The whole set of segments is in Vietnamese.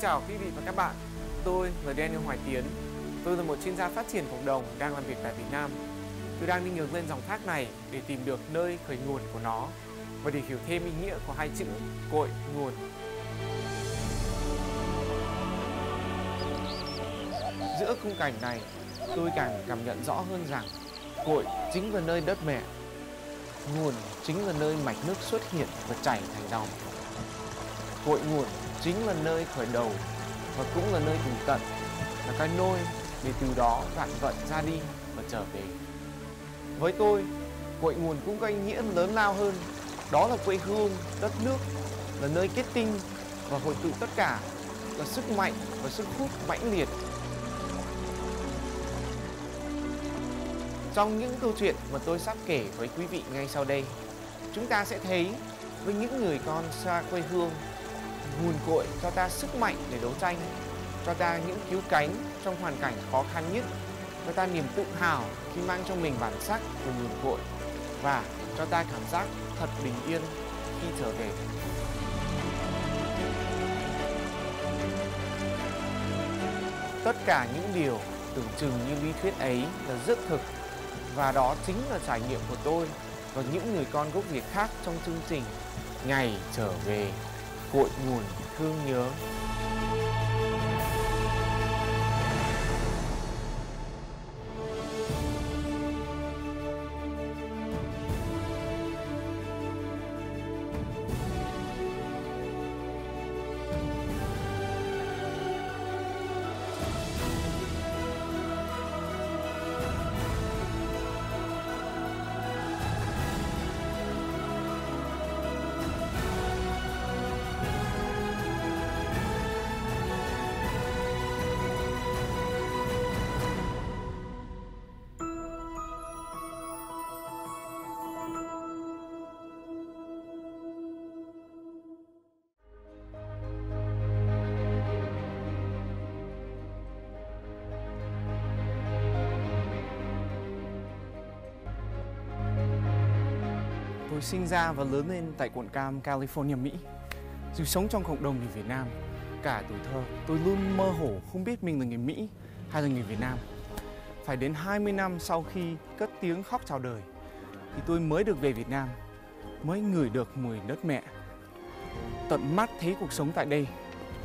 chào quý vị và các bạn. Tôi là Daniel Hoài Tiến. Tôi là một chuyên gia phát triển cộng đồng đang làm việc tại Việt Nam. Tôi đang đi ngược lên dòng thác này để tìm được nơi khởi nguồn của nó và để hiểu thêm ý nghĩa của hai chữ cội nguồn. Giữa khung cảnh này, tôi càng cảm nhận rõ hơn rằng cội chính là nơi đất mẹ, nguồn chính là nơi mạch nước xuất hiện và chảy thành dòng. Cội nguồn chính là nơi khởi đầu và cũng là nơi cùng tận, là cái nôi để từ đó vạn vận ra đi và trở về. Với tôi, cội nguồn cũng có ý nghĩa lớn lao hơn, đó là quê hương, đất nước, là nơi kết tinh và hội tụ tất cả, là sức mạnh và sức hút mãnh liệt Trong những câu chuyện mà tôi sắp kể với quý vị ngay sau đây, chúng ta sẽ thấy với những người con xa quê hương, nguồn cội cho ta sức mạnh để đấu tranh, cho ta những cứu cánh trong hoàn cảnh khó khăn nhất, cho ta niềm tự hào khi mang trong mình bản sắc của nguồn cội và cho ta cảm giác thật bình yên khi trở về. Tất cả những điều tưởng chừng như lý thuyết ấy là rất thực và đó chính là trải nghiệm của tôi và những người con gốc Việt khác trong chương trình Ngày trở về cội nguồn thương nhớ. Hồi sinh ra và lớn lên tại quận Cam, California, Mỹ. Dù sống trong cộng đồng người Việt Nam, cả tuổi thơ tôi luôn mơ hồ không biết mình là người Mỹ hay là người Việt Nam. Phải đến 20 năm sau khi cất tiếng khóc chào đời thì tôi mới được về Việt Nam, mới ngửi được mùi đất mẹ. Tận mắt thấy cuộc sống tại đây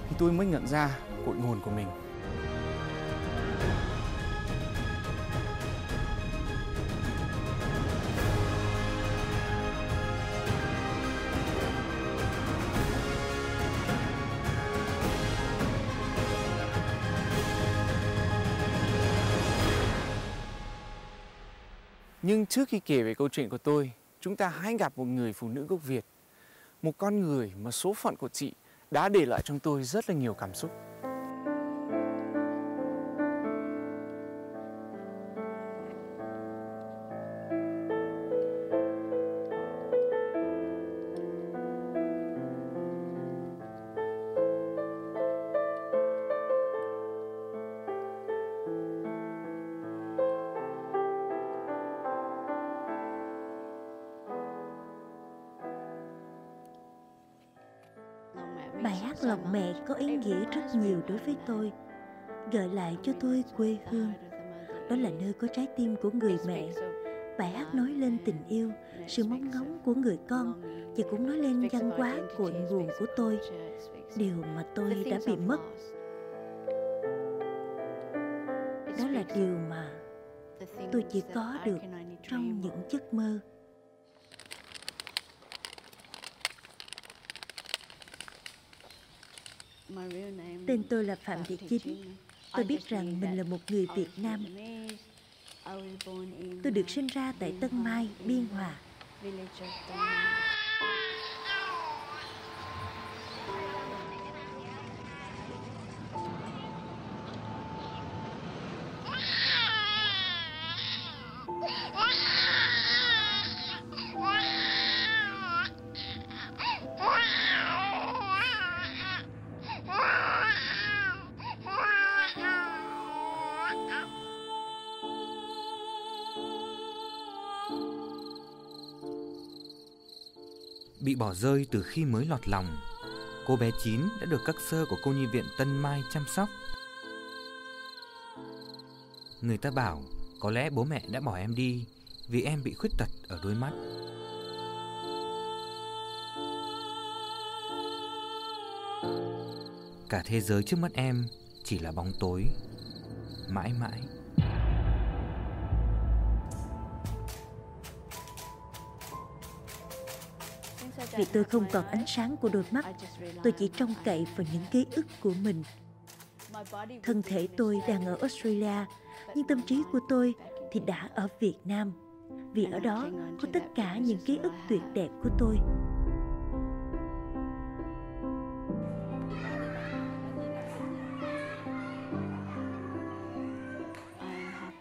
thì tôi mới nhận ra cội nguồn của mình. Nhưng trước khi kể về câu chuyện của tôi, chúng ta hãy gặp một người phụ nữ gốc Việt. Một con người mà số phận của chị đã để lại trong tôi rất là nhiều cảm xúc. Đối với tôi. Gợi lại cho tôi quê hương. Đó là nơi có trái tim của người mẹ. Bài hát nói lên tình yêu, sự mong ngóng của người con Và cũng nói lên văn hóa cội nguồn của tôi. Điều mà tôi đã bị mất. Đó là điều mà tôi chỉ có được trong những giấc mơ. Tên tôi là Phạm Thị Chính. Tôi biết rằng mình là một người Việt Nam. Tôi được sinh ra tại Tân Mai, Biên Hòa. Bị bỏ rơi từ khi mới lọt lòng Cô bé Chín đã được các sơ của cô nhi viện Tân Mai chăm sóc. Người ta bảo có lẽ bố mẹ đã bỏ em đi vì em bị khuyết tật ở đôi mắt. Cả thế giới trước mắt em chỉ là bóng tối, mãi mãi. Vì tôi không còn ánh sáng của đôi mắt, tôi chỉ trông cậy vào những ký ức của mình. Thân thể tôi đang ở Australia, nhưng tâm trí của tôi thì đã ở Việt Nam. Vì ở đó có tất cả những ký ức tuyệt đẹp của tôi.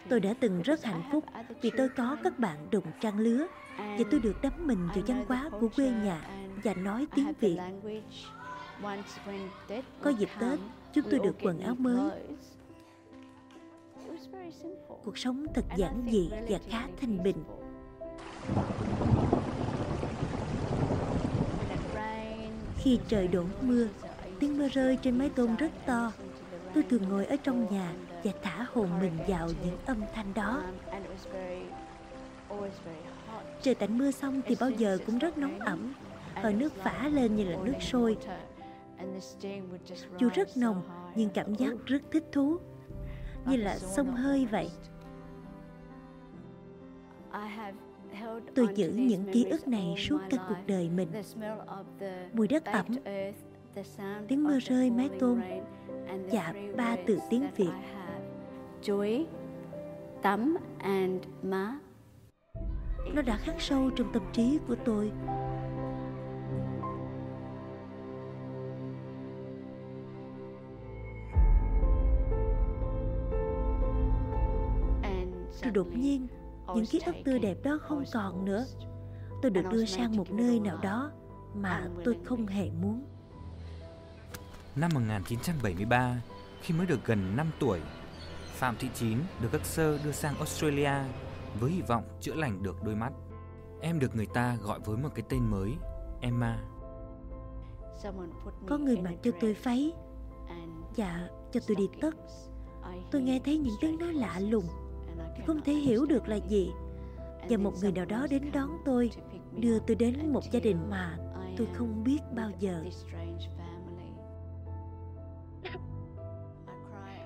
Tôi đã từng rất hạnh phúc vì tôi có các bạn đồng trang lứa và tôi được đắm mình vào văn hóa của quê nhà và nói tiếng Việt. Có dịp Tết, chúng tôi được quần áo mới. Cuộc sống thật giản dị và khá thanh bình. Khi trời đổ mưa, tiếng mưa rơi trên mái tôn rất to. Tôi thường ngồi ở trong nhà và thả hồn mình vào những âm thanh đó. Trời tạnh mưa xong thì bao giờ cũng rất nóng ẩm. Hơi nước phả lên như là nước sôi. Dù rất nồng nhưng cảm giác rất thích thú. Như là sông hơi vậy. Tôi giữ những ký ức này suốt cả cuộc đời mình. Mùi đất ẩm. Tiếng mưa rơi mái tôn. Và ba từ tiếng Việt. Chuối, tắm and má nó đã khắc sâu trong tâm trí của tôi. Rồi đột nhiên những ký ức tươi đẹp đó không còn nữa. Tôi được đưa sang một nơi nào đó mà tôi không hề muốn. Năm 1973, khi mới được gần 5 tuổi, Phạm Thị Chín được các sơ đưa sang Australia với hy vọng chữa lành được đôi mắt. Em được người ta gọi với một cái tên mới, Emma. Có người mặc cho tôi váy và cho tôi đi tất. Tôi nghe thấy những tiếng nói lạ lùng, không thể hiểu được là gì. Và một người nào đó đến đón tôi, đưa tôi đến một gia đình mà tôi không biết bao giờ.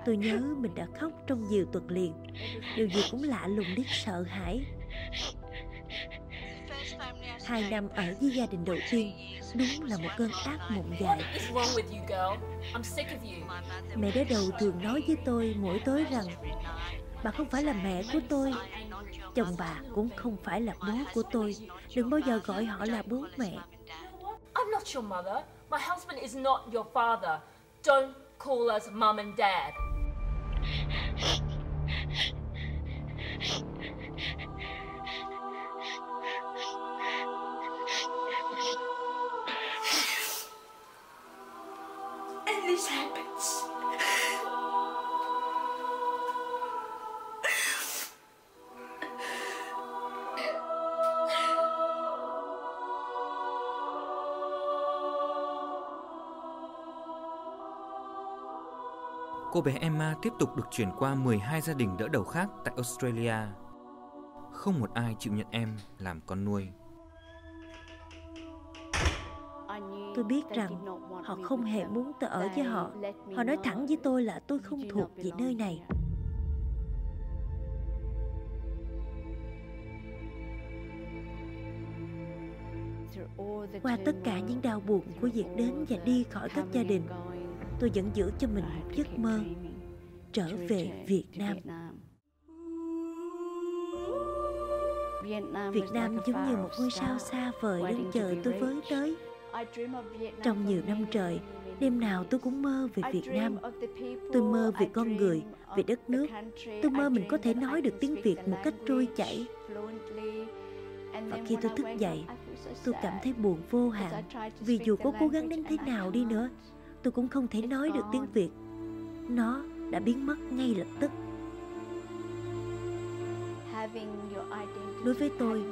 Tôi nhớ mình đã khóc trong nhiều tuần liền. Điều gì cũng lạ lùng đến sợ hãi. Hai năm ở với gia đình đầu tiên Đúng là một cơn ác mộng dài. Mẹ đứa đầu thường nói với tôi mỗi tối rằng Bà không phải là mẹ của tôi Chồng bà cũng không phải là bố của tôi. Đừng bao giờ gọi họ là bố mẹ. I'm not your mother. My husband is not your father. Don't call us mum and dad. And this happens. Cô bé Emma tiếp tục được chuyển qua 12 gia đình đỡ đầu khác tại Australia. Không một ai chịu nhận em làm con nuôi. Tôi biết rằng họ không hề muốn tôi ở với họ Họ nói thẳng với tôi là tôi không thuộc về nơi này Qua tất cả những đau buồn của việc đến và đi khỏi các gia đình Tôi vẫn giữ cho mình một giấc mơ Trở về Việt Nam. Việt Nam giống như một ngôi sao xa vời đang chờ tôi với tới. Trong nhiều năm trời, đêm nào tôi cũng mơ về Việt Nam. Tôi mơ về con người, về đất nước. Tôi mơ mình có thể nói được tiếng Việt một cách trôi chảy. Và khi tôi thức dậy, tôi cảm thấy buồn vô hạn vì dù có cố gắng đến thế nào đi nữa, tôi cũng không thể nói được tiếng Việt. Nó đã biến mất ngay lập tức. Đối với tôi,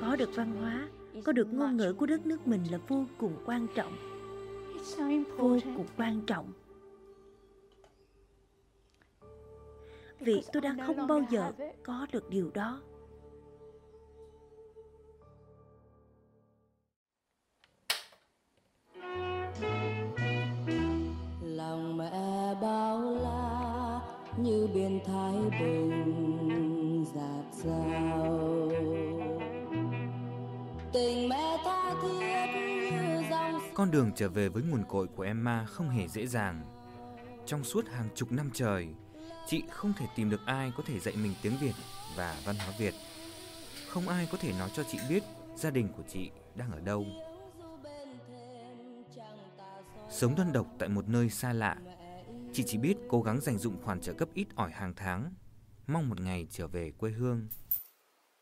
có được văn hóa có được ngôn ngữ của đất nước mình là vô cùng quan trọng. Vô cùng quan trọng. Vì tôi đang không bao giờ có được điều đó bao la như biển thái bình dạt dào tình mẹ tha thiết như dòng Con đường trở về với nguồn cội của Emma không hề dễ dàng. Trong suốt hàng chục năm trời, chị không thể tìm được ai có thể dạy mình tiếng Việt và văn hóa Việt. Không ai có thể nói cho chị biết gia đình của chị đang ở đâu. Sống đơn độc tại một nơi xa lạ, chị chỉ biết cố gắng dành dụng khoản trợ cấp ít ỏi hàng tháng, mong một ngày trở về quê hương.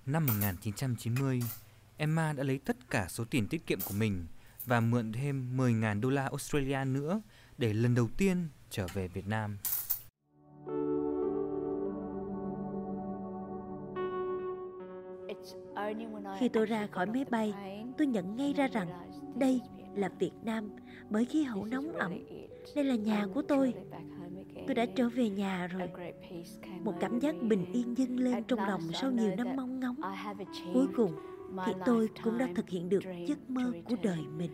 Năm 1990, Emma đã lấy tất cả số tiền tiết kiệm của mình và mượn thêm 10.000 đô la Australia nữa để lần đầu tiên trở về Việt Nam. Khi tôi ra khỏi máy bay, tôi nhận ngay ra rằng đây là Việt Nam bởi khí hậu nóng ẩm. Đây là nhà của tôi. Tôi đã trở về nhà rồi. Một cảm giác bình yên dâng lên trong lòng sau nhiều năm mong ngóng. Cuối cùng thì tôi cũng đã thực hiện được giấc mơ của đời mình.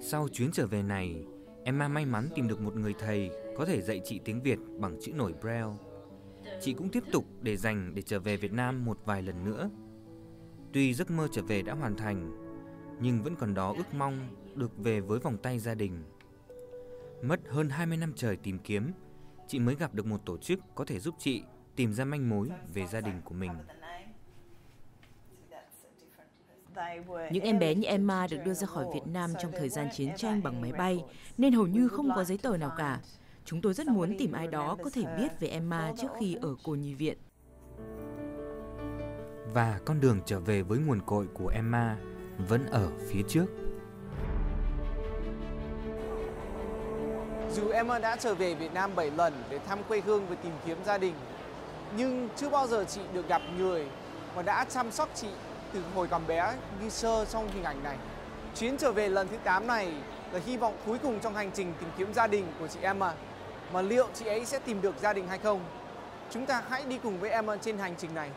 Sau chuyến trở về này, Emma may mắn tìm được một người thầy có thể dạy chị tiếng Việt bằng chữ nổi Braille. Chị cũng tiếp tục để dành để trở về Việt Nam một vài lần nữa. Tuy giấc mơ trở về đã hoàn thành, nhưng vẫn còn đó ước mong được về với vòng tay gia đình. Mất hơn 20 năm trời tìm kiếm, chị mới gặp được một tổ chức có thể giúp chị tìm ra manh mối về gia đình của mình. Những em bé như Emma được đưa ra khỏi Việt Nam trong thời gian chiến tranh bằng máy bay, nên hầu như không có giấy tờ nào cả. Chúng tôi rất muốn tìm ai đó có thể biết về Emma trước khi ở cô nhi viện. Và con đường trở về với nguồn cội của Emma vẫn ở phía trước. Dù Emma đã trở về Việt Nam 7 lần để thăm quê hương và tìm kiếm gia đình, nhưng chưa bao giờ chị được gặp người mà đã chăm sóc chị từ hồi còn bé như sơ trong hình ảnh này. Chuyến trở về lần thứ 8 này là hy vọng cuối cùng trong hành trình tìm kiếm gia đình của chị Emma. Mà liệu chị ấy sẽ tìm được gia đình hay không? Chúng ta hãy đi cùng với Emma trên hành trình này.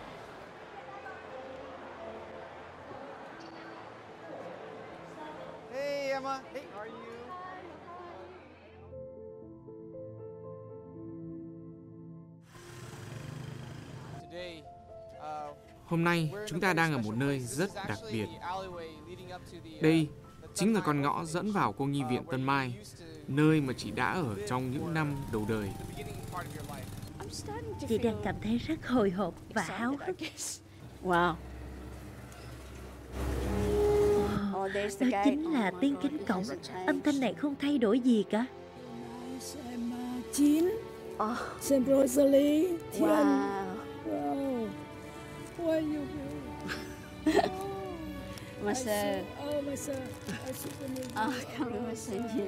Hey Emma, hey, how are you? Hôm nay chúng ta đang ở một nơi rất đặc biệt. Đây chính là con ngõ dẫn vào cô nhi viện Tân Mai, nơi mà chị đã ở trong những năm đầu đời. Chị đang cảm thấy rất hồi hộp và háo hức. Wow. Đó chính là tiếng cánh cổng. Âm thanh này không thay đổi gì cả. chín Oh, Xem Rosalie Thiên wow. Wow Who are you Master. Oh my sir I have known Ờ, không có mà xin gì.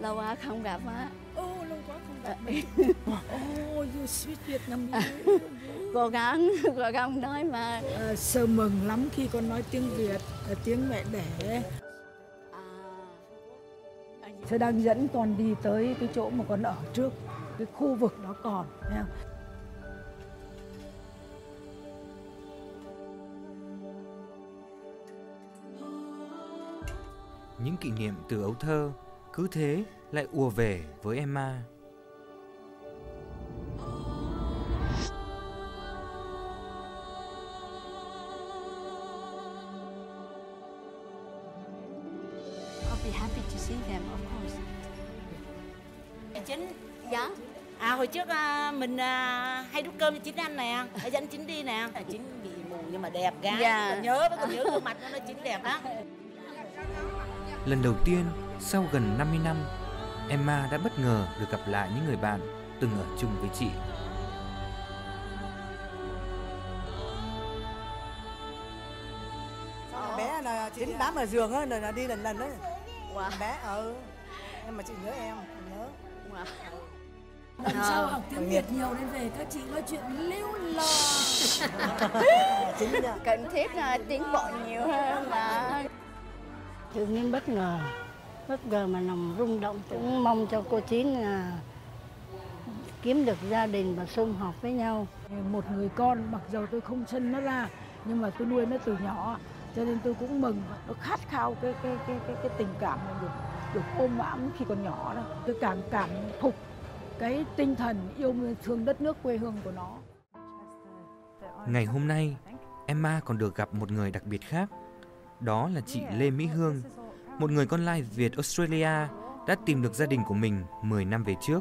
Lâu quá không gặp á. Oh lâu quá không Ờ, gặp mình. Oh you sweet Vietnamese cố gắng, cố gắng nói mà. à, Sơ mừng lắm khi con nói tiếng Việt tiếng mẹ đẻ. À, Tôi đang dẫn con đi tới cái chỗ mà con ở trước Cái khu vực đó còn thấy không? Những kỷ niệm từ ấu thơ cứ thế lại ùa về với Emma. I'll be happy to see them, of course. Chính Dạ. à hồi trước à, mình à, hay đút cơm cho chính anh nè để dẫn chính đi nè chính bị mù nhưng mà đẹp gái Dạ. nhớ vẫn còn nhớ gương mặt nó chính đẹp đó Lần đầu tiên sau gần 50 năm, Emma đã bất ngờ được gặp lại những người bạn từng ở chung với chị. bé là chính bám ở giường á là đi lần lần đấy Wow. bé ừ nhưng mà chị nhớ em nhớ Wow. Lần Ờ. sau học tiếng Việt nhiều nên về các chị nói chuyện lưu lò nhá Cần thiết là tiến bộ nhiều hơn mà. Tự nhiên bất ngờ. Bất ngờ mà lòng rung động cũng mong cho cô chín là kiếm được gia đình và sum họp với nhau. Một người con mặc dù tôi không sinh nó ra nhưng mà tôi nuôi nó từ nhỏ cho nên tôi cũng mừng. Nó khát khao cái cái cái cái, cái tình cảm mà được được ôm ẵm khi còn nhỏ đó. Tôi cảm cảm phục cái tinh thần yêu thương đất nước quê hương của nó. Ngày hôm nay Emma còn được gặp một người đặc biệt khác đó là chị Lê Mỹ Hương, một người con lai Việt Australia đã tìm được gia đình của mình 10 năm về trước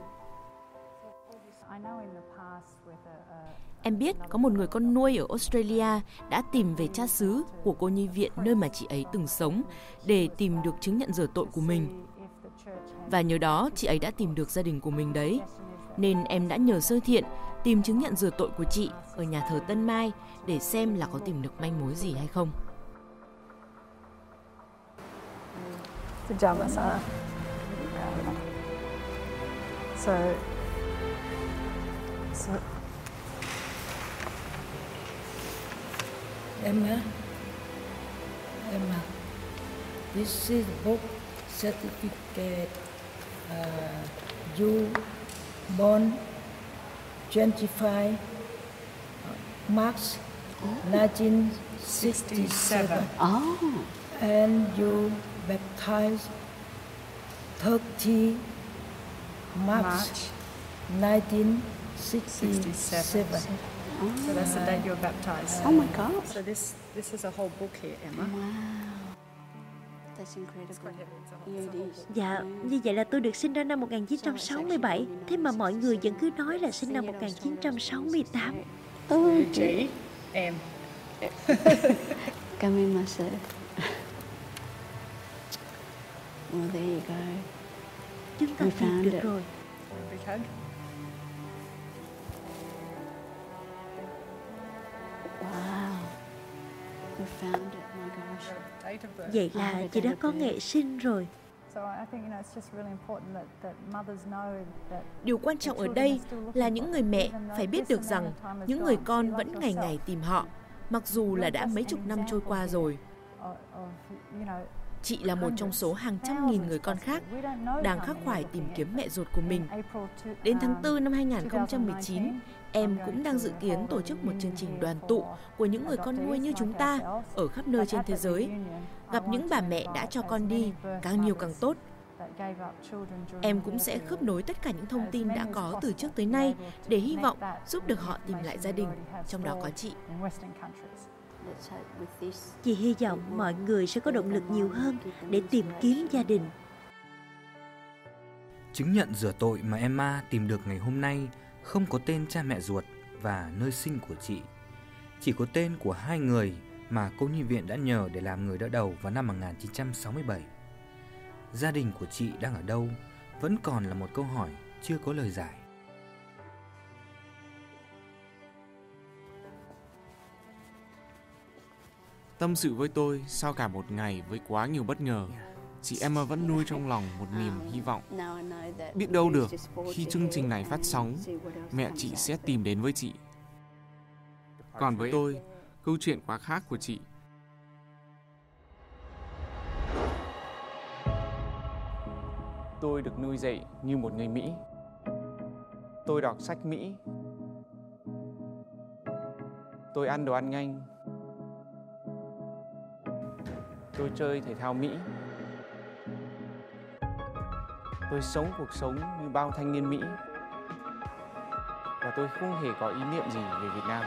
Em biết có một người con nuôi ở Australia đã tìm về cha xứ của cô nhi viện nơi mà chị ấy từng sống để tìm được chứng nhận rửa tội của mình. Và nhờ đó, chị ấy đã tìm được gia đình của mình đấy. Nên em đã nhờ sơ thiện tìm chứng nhận rửa tội của chị ở nhà thờ Tân Mai để xem là có tìm được manh mối gì hay không. Good job, Masana. So, so Emma, Emma, this is book certificate. Uh, you born 25 March 1967. Oh. And you baptized 30 March, March 1967. So that's the date you were baptized. Oh my God. So this this is a whole book here, Emma. That's incredible. Yeah, it is. Dạ, như vậy là tôi được sinh ra năm 1967 Thế mà mọi người vẫn cứ nói là sinh năm 1968 Ừ, Chị, em. Cảm ơn. Well, there you go. Chúng ta We tìm found được it. rồi. Wow. We found it. My gosh. Vậy là chị đã có nghệ sinh rồi So I think you know it's just really important that that mothers know that Điều quan trọng ở đây là những người mẹ phải biết được rằng những người con vẫn ngày ngày tìm họ, mặc dù là đã mấy chục năm trôi qua rồi. Chị là một trong số hàng trăm nghìn người con khác đang khắc khoải tìm kiếm mẹ ruột của mình. Đến tháng 4 năm 2019, em cũng đang dự kiến tổ chức một chương trình đoàn tụ của những người con nuôi như chúng ta ở khắp nơi trên thế giới. Gặp những bà mẹ đã cho con đi, càng nhiều càng tốt. Em cũng sẽ khớp nối tất cả những thông tin đã có từ trước tới nay để hy vọng giúp được họ tìm lại gia đình, trong đó có chị. Chị hy vọng mọi người sẽ có động lực nhiều hơn để tìm kiếm gia đình Chứng nhận rửa tội mà Emma tìm được ngày hôm nay không có tên cha mẹ ruột và nơi sinh của chị. Chỉ có tên của hai người mà cô nhi viện đã nhờ để làm người đỡ đầu vào năm 1967. Gia đình của chị đang ở đâu vẫn còn là một câu hỏi chưa có lời giải. Tâm sự với tôi sau cả một ngày với quá nhiều bất ngờ, chị Emma vẫn nuôi trong lòng một niềm hy vọng. Know that Biết đâu được, khi 40 chương trình này phát sóng, mẹ chị sẽ tìm đến với chị. Còn với tôi, câu chuyện quá khác của chị. Tôi được nuôi dạy như một người Mỹ. Tôi đọc sách Mỹ. Tôi ăn đồ ăn nhanh. Tôi chơi thể thao Mỹ. Tôi sống cuộc sống như bao thanh niên Mỹ. Và tôi không hề có ý niệm gì về Việt Nam.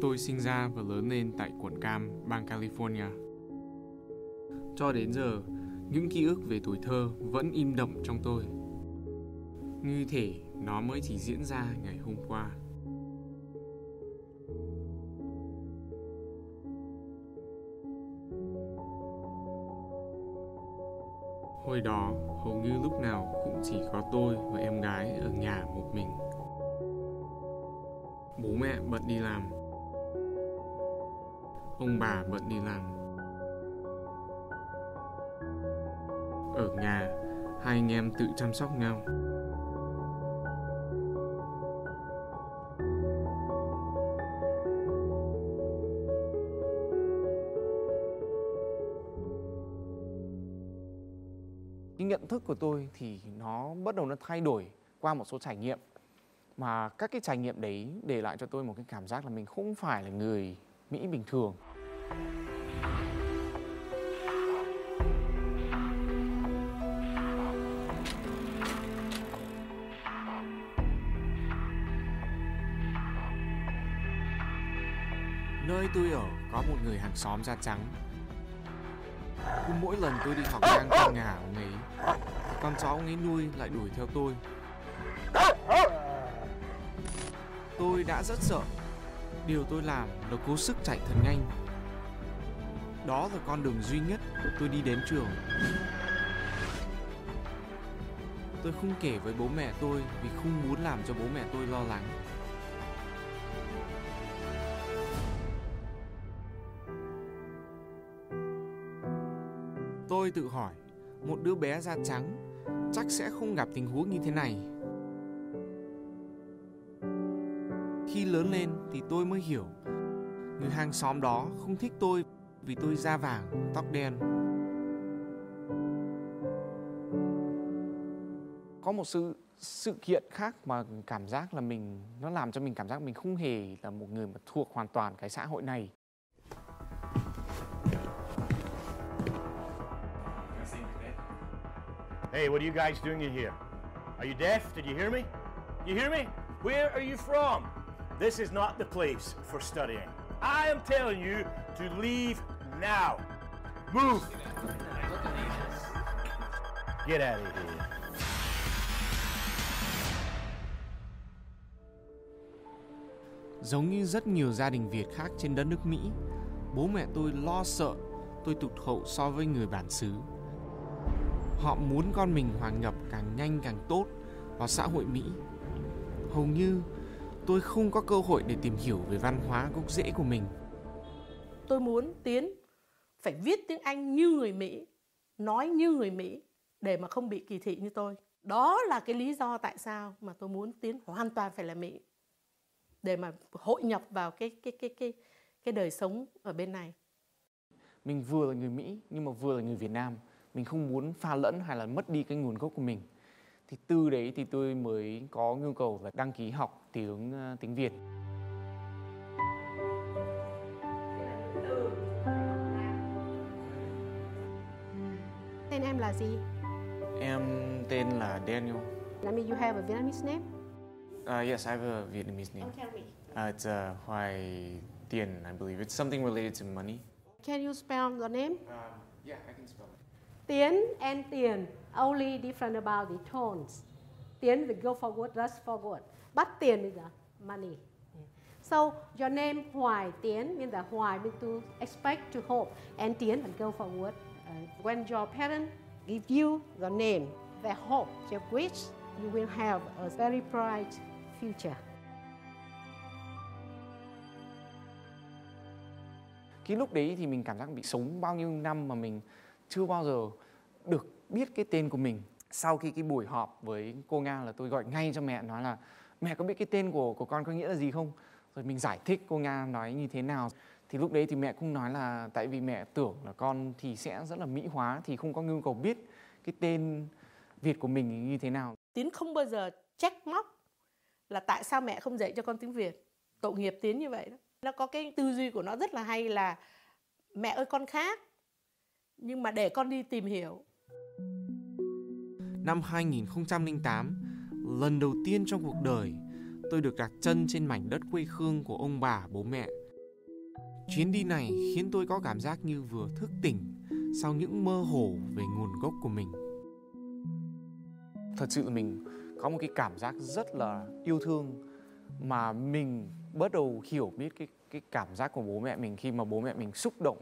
Tôi sinh ra và lớn lên tại quận Cam, bang California. Cho đến giờ, những ký ức về tuổi thơ vẫn im đậm trong tôi. Như thể nó mới chỉ diễn ra ngày hôm qua. Hồi đó, hầu như lúc nào cũng chỉ có tôi và em gái ở nhà một mình. Bố mẹ bận đi làm ông bà bận đi làm ở nhà Hai anh em tự chăm sóc nhau. cái nhận thức của tôi thì nó bắt đầu nó thay đổi qua một số trải nghiệm mà các cái trải nghiệm đấy để lại cho tôi một cái cảm giác là mình không phải là người Mỹ bình thường. Người hàng xóm da trắng. Cứ mỗi lần tôi đi học ngang qua nhà ông ấy, con chó ông ấy nuôi lại đuổi theo tôi. Tôi đã rất sợ. Điều tôi làm là cố sức chạy thật nhanh. Đó là con đường duy nhất tôi đi đến trường. Tôi không kể với bố mẹ tôi vì không muốn làm cho bố mẹ tôi lo lắng. Tôi tự hỏi, một đứa bé da trắng chắc sẽ không gặp tình huống như thế này. Khi lớn lên thì tôi mới hiểu, người hàng xóm đó không thích tôi vì tôi da vàng, tóc đen. Có một sự sự kiện khác mà cảm giác là mình nó làm cho mình cảm giác mình không hề là một người mà thuộc hoàn toàn cái xã hội này. Hey, what are you guys doing in here? Are you deaf? Did you hear me? You hear me? Where are you from? This is not the place for studying. I am telling you to leave now. Move. Get out of here. Giống như rất nhiều gia đình Việt khác trên đất nước Mỹ, bố mẹ tôi lo sợ tôi tụt hậu so với người bản xứ. Họ muốn con mình hòa nhập càng nhanh càng tốt vào xã hội Mỹ. Hầu như tôi không có cơ hội để tìm hiểu về văn hóa gốc rễ của mình. Tôi muốn Tiến phải viết tiếng Anh như người Mỹ, nói như người Mỹ để mà không bị kỳ thị như tôi. Đó là cái lý do tại sao mà tôi muốn Tiến hoàn toàn phải là Mỹ để mà hội nhập vào cái cái cái cái cái đời sống ở bên này. Mình vừa là người Mỹ nhưng mà vừa là người Việt Nam. Mình không muốn pha lẫn hay là mất đi cái nguồn gốc của mình. Thì từ đấy thì tôi mới có nhu cầu là đăng ký học tiếng uh, tiếng Việt. Tên em là gì? Em tên là Daniel. That means you have a Vietnamese name? Uh, yes, I have a Vietnamese name. Oh, tell me. Uh, it's uh, Hoài Tiền, I believe. It's something related to money. Can you spell your name? Um, yeah, I can spell it. Tiến and tiền only different about the tones. Tiến will go forward, rush forward. But tiền is the money. So your name Hoài Tiến means that Hoài means to expect, to hope, and Tiến will go forward. Uh, when your parents give you the name, they hope, their wish, you will have a very bright future. Cái lúc đấy thì mình cảm giác bị sống bao nhiêu năm mà mình chưa bao giờ được biết cái tên của mình. Sau khi cái buổi họp với cô Nga là tôi gọi ngay cho mẹ, nói là, mẹ có biết cái tên của của con có nghĩa là gì không? Rồi mình giải thích cô Nga nói như thế nào. Thì lúc đấy thì mẹ cũng nói là, tại vì mẹ tưởng là con thì sẽ rất là mỹ hóa, thì không có nhu cầu biết cái tên Việt của mình như thế nào. Tiến không bao giờ trách móc là tại sao mẹ không dạy cho con tiếng Việt. Tội nghiệp Tiến như vậy đó. Nó có cái tư duy của nó rất là hay là, mẹ ơi, con khác nhưng mà để con đi tìm hiểu. Năm 2008, lần đầu tiên trong cuộc đời, tôi được đặt chân trên mảnh đất quê hương của ông bà bố mẹ. Chuyến đi này khiến tôi có cảm giác như vừa thức tỉnh sau những mơ hồ về nguồn gốc của mình. Thật sự là mình có một cái cảm giác rất là yêu thương mà mình bắt đầu hiểu biết cái cái cảm giác của bố mẹ mình khi mà bố mẹ mình xúc động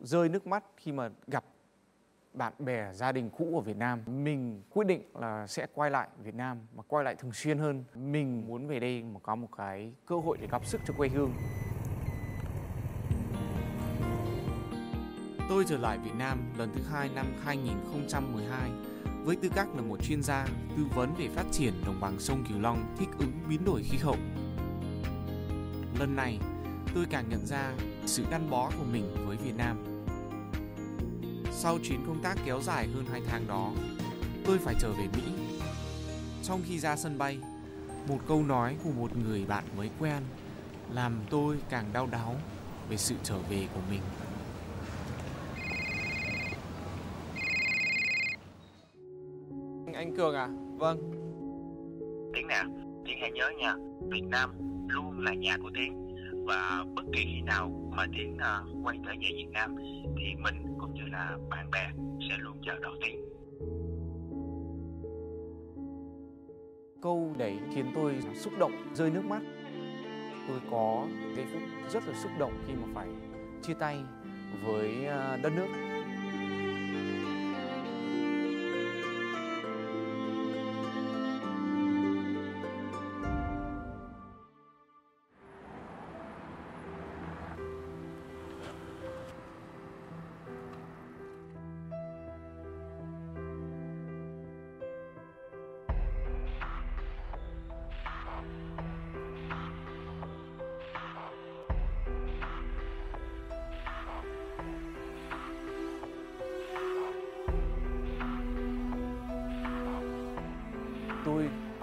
rơi nước mắt khi mà gặp bạn bè gia đình cũ ở Việt Nam. Mình quyết định là sẽ quay lại Việt Nam mà quay lại thường xuyên hơn. Mình muốn về đây mà có một cái cơ hội để góp sức cho quê hương. Tôi trở lại Việt Nam lần thứ hai năm 2012 với tư cách là một chuyên gia tư vấn về phát triển đồng bằng sông Cửu Long thích ứng biến đổi khí hậu. Lần này, tôi càng nhận ra sự gắn bó của mình với Việt Nam. Sau chuyến công tác kéo dài hơn 2 tháng đó, tôi phải trở về Mỹ. Trong khi ra sân bay, một câu nói của một người bạn mới quen làm tôi càng đau đáu về sự trở về của mình. Anh Cường à? Vâng. Tiến nè, Tiến hãy nhớ nha, Việt Nam luôn là nhà của Tiến và bất kỳ khi nào mà Tiến uh, quay trở về Việt Nam thì mình cũng như là bạn bè sẽ luôn chờ đón Tiến. Câu đấy khiến tôi xúc động, rơi nước mắt. Tôi có giây phút rất là xúc động khi mà phải chia tay với à, đất nước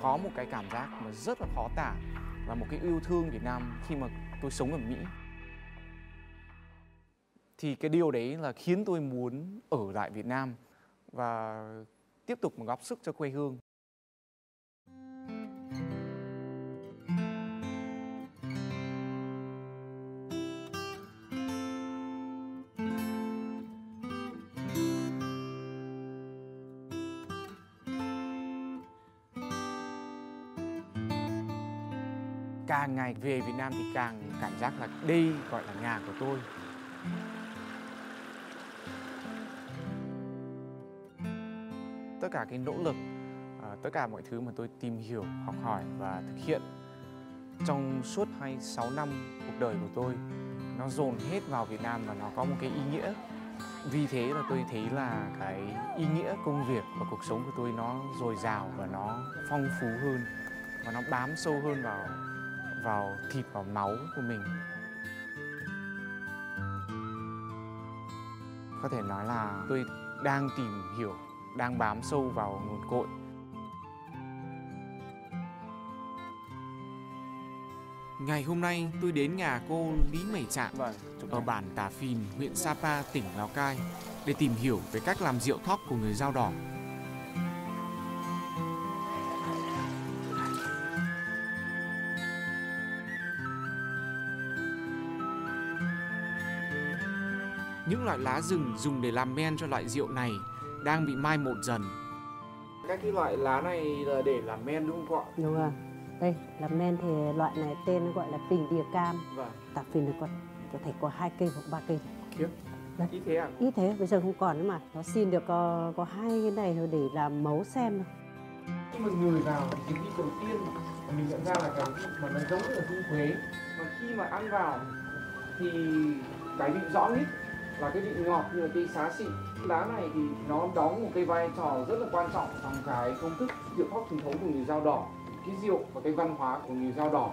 có một cái cảm giác mà rất là khó tả là một cái yêu thương Việt Nam khi mà tôi sống ở Mỹ. Thì cái điều đấy là khiến tôi muốn ở lại Việt Nam và tiếp tục mà góp sức cho quê hương. Càng ngày về Việt Nam thì càng cảm giác là đây gọi là nhà của tôi. Tất cả cái nỗ lực à, tất cả mọi thứ mà tôi tìm hiểu, học hỏi và thực hiện trong suốt 26 năm cuộc đời của tôi, nó dồn hết vào Việt Nam và nó có một cái ý nghĩa. Vì thế là tôi thấy là cái ý nghĩa công việc và cuộc sống của tôi nó dồi dào và nó phong phú hơn và nó bám sâu hơn vào vào thịt vào máu của mình. Có thể nói là tôi đang tìm hiểu đang bám sâu vào nguồn cội. Ngày hôm nay tôi đến nhà cô Lý Mẩy Trạng vâng, ở bản Tà Phìn, huyện Sapa, tỉnh Lào Cai để tìm hiểu về cách làm rượu thóc của người dao đỏ. Những loại lá rừng dùng để làm men cho loại rượu này đang bị mai một dần. Các cái loại lá này là để làm men đúng không ạ? Đúng rồi. Đây, làm men thì loại này tên nó gọi là bình đìa cam. Vâng. Tạp phìn nó có có thể có hai cây hoặc ba cây. Khiếp. Đấy. Ít thế à? Ít thế, bây giờ không còn nữa mà. Nó xin được có có hai cái này thôi để làm mấu xem thôi. Khi mà người vào thì cái đầu tiên mình nhận ra là cái vị mà nó giống như là hương quế mà khi mà ăn vào thì cái vị rõ nhất là cái vị ngọt như là cây xá xị. Lá này thì nó đóng một cái vai trò rất là quan trọng trong cái công thức rượu thóc truyền thống của người dao đỏ. Cái rượu và cái văn hóa của người dao đỏ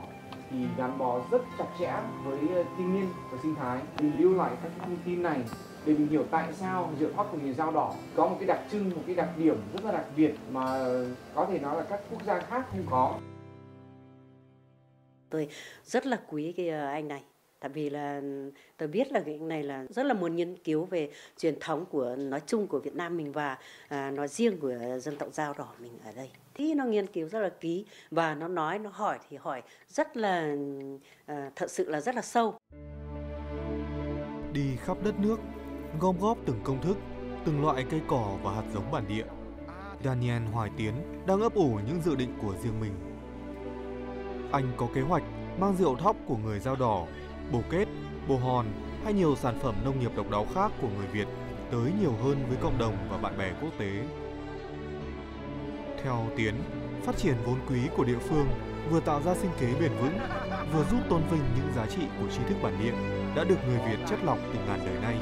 thì gắn bó rất chặt chẽ với ờ, thiên nhiên và sinh thái. Mình lưu lại các cái thông tin này để mình hiểu tại sao rượu thóc của người dao đỏ có một cái đặc trưng, một cái đặc điểm rất là đặc biệt mà có thể nói là các quốc gia khác không có. Tôi rất là quý cái ờ, anh này tại vì là tôi biết là cái này là rất là muốn nghiên cứu về truyền thống của nói chung của Việt Nam mình và à, nói riêng của dân tộc Dao đỏ mình ở đây. Thì nó nghiên cứu rất là kỹ và nó nói nó hỏi thì hỏi rất là à, thật sự là rất là sâu. Đi khắp đất nước gom góp từng công thức từng loại cây cỏ và hạt giống bản địa. Daniel Hoài Tiến đang ấp ủ những dự định của riêng mình. Anh có kế hoạch mang rượu thóc của người dao đỏ bồ kết, bồ hòn hay nhiều sản phẩm nông nghiệp độc đáo khác của người Việt tới nhiều hơn với cộng đồng và bạn bè quốc tế. Theo Tiến, phát triển vốn quý của địa phương vừa tạo ra sinh kế bền vững, vừa giúp tôn vinh những giá trị của tri thức bản địa đã được người Việt chất lọc từ ngàn đời nay.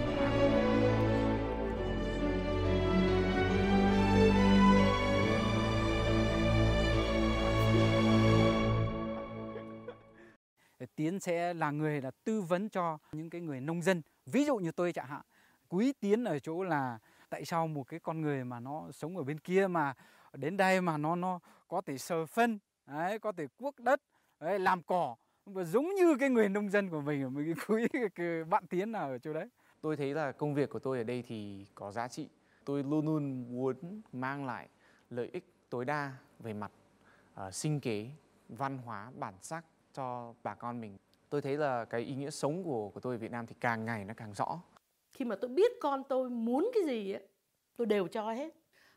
Tiến sẽ là người là tư vấn cho những cái người nông dân. Ví dụ như tôi chẳng hạn, quý Tiến ở chỗ là tại sao một cái con người mà nó sống ở bên kia mà đến đây mà nó nó có thể sờ phân, đấy, có thể cuốc đất, đấy, làm cỏ và giống như cái người nông dân của mình ở cái quý cái bạn Tiến nào ở chỗ đấy. Tôi thấy là công việc của tôi ở đây thì có giá trị. Tôi luôn luôn muốn mang lại lợi ích tối đa về mặt uh, sinh kế, văn hóa, bản sắc cho bà con mình. Tôi thấy là cái ý nghĩa sống của của tôi ở Việt Nam thì càng ngày nó càng rõ. Khi mà tôi biết con tôi muốn cái gì ấy, tôi đều cho hết.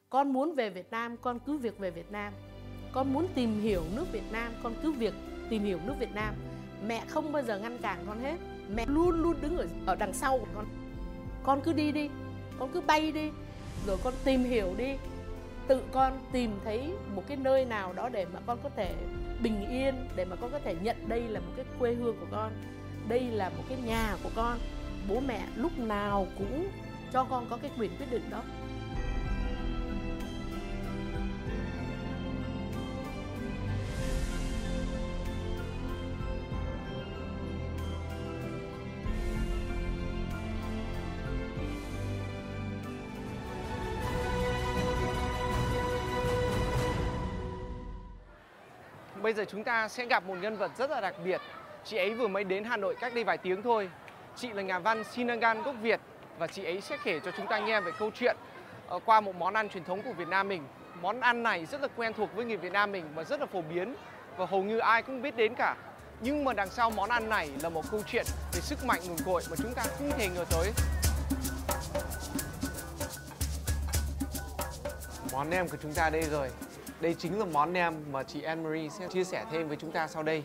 Con muốn về Việt Nam, con cứ việc về Việt Nam. Con muốn tìm hiểu nước Việt Nam, con cứ việc tìm hiểu nước Việt Nam. Mẹ không bao giờ ngăn cản con hết. Mẹ luôn luôn đứng ở ở đằng sau của con. Con cứ đi đi, con cứ bay đi, rồi con tìm hiểu đi, tự con tìm thấy một cái nơi nào đó để mà con có thể bình yên để mà con có thể nhận đây là một cái quê hương của con, đây là một cái nhà của con. Bố mẹ lúc nào cũng cho con có cái quyền quyết định đó. Bây giờ chúng ta sẽ gặp một nhân vật rất là đặc biệt. Chị ấy vừa mới đến Hà Nội cách đây vài tiếng thôi. Chị là nhà văn Sinagan gốc Việt và chị ấy sẽ kể cho chúng ta nghe về câu chuyện ờ, qua một món ăn truyền thống của Việt Nam mình. Món ăn này rất là quen thuộc với người Việt Nam mình và rất là phổ biến và hầu như ai cũng biết đến cả. Nhưng mà đằng sau món ăn này là một câu chuyện về sức mạnh nguồn cội mà chúng ta không thể ngờ tới. Món nem của chúng ta đây rồi. Đây chính là món nem mà chị Anne Marie sẽ chia sẻ thêm với chúng ta sau đây.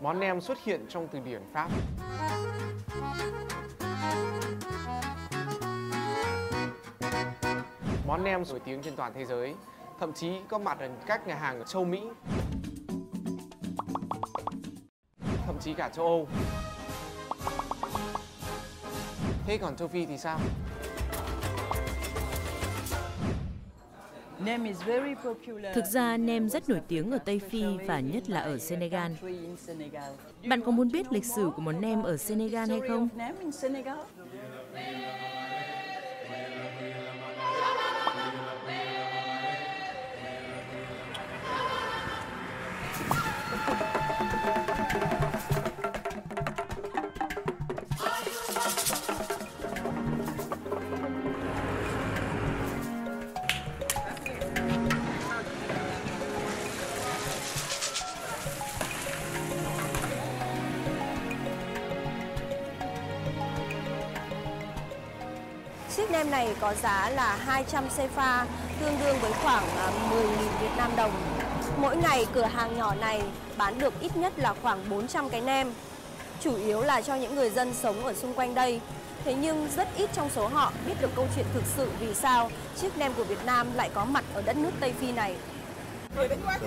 Món nem xuất hiện trong từ điển Pháp. Món nem nổi tiếng trên toàn thế giới, thậm chí có mặt ở các nhà hàng ở châu Mỹ, thậm chí cả châu Âu. Thế còn châu Phi thì sao? Thực ra nem rất nổi tiếng ở Tây Phi và nhất là ở Senegal. Bạn có muốn biết lịch sử của món nem ở Senegal hay không? Có giá là 200 CFA, tương đương với khoảng 10.000 Việt Nam đồng. Mỗi ngày cửa hàng nhỏ này bán được ít nhất là khoảng 400 cái nem. Chủ yếu là cho những người dân sống ở xung quanh đây. Thế nhưng rất ít trong số họ biết được câu chuyện thực sự vì sao chiếc nem của Việt Nam lại có mặt ở đất nước Tây Phi này.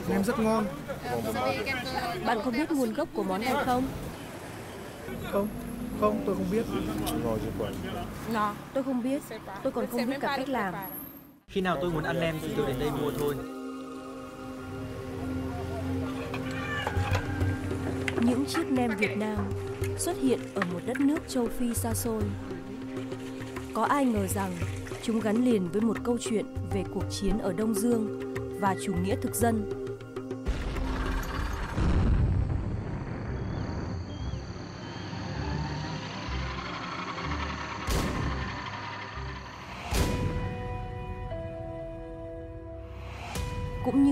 Nem rất ngon. Bạn có biết nguồn gốc của món này không? Không, không, tôi không biết. Nó, tôi không biết. Tôi còn không biết cả cách làm. Khi nào tôi muốn ăn nem thì tôi đến đây mua thôi. Những chiếc nem Việt Nam xuất hiện ở một đất nước châu Phi xa xôi. Có ai ngờ rằng chúng gắn liền với một câu chuyện về cuộc chiến ở Đông Dương và chủ nghĩa thực dân.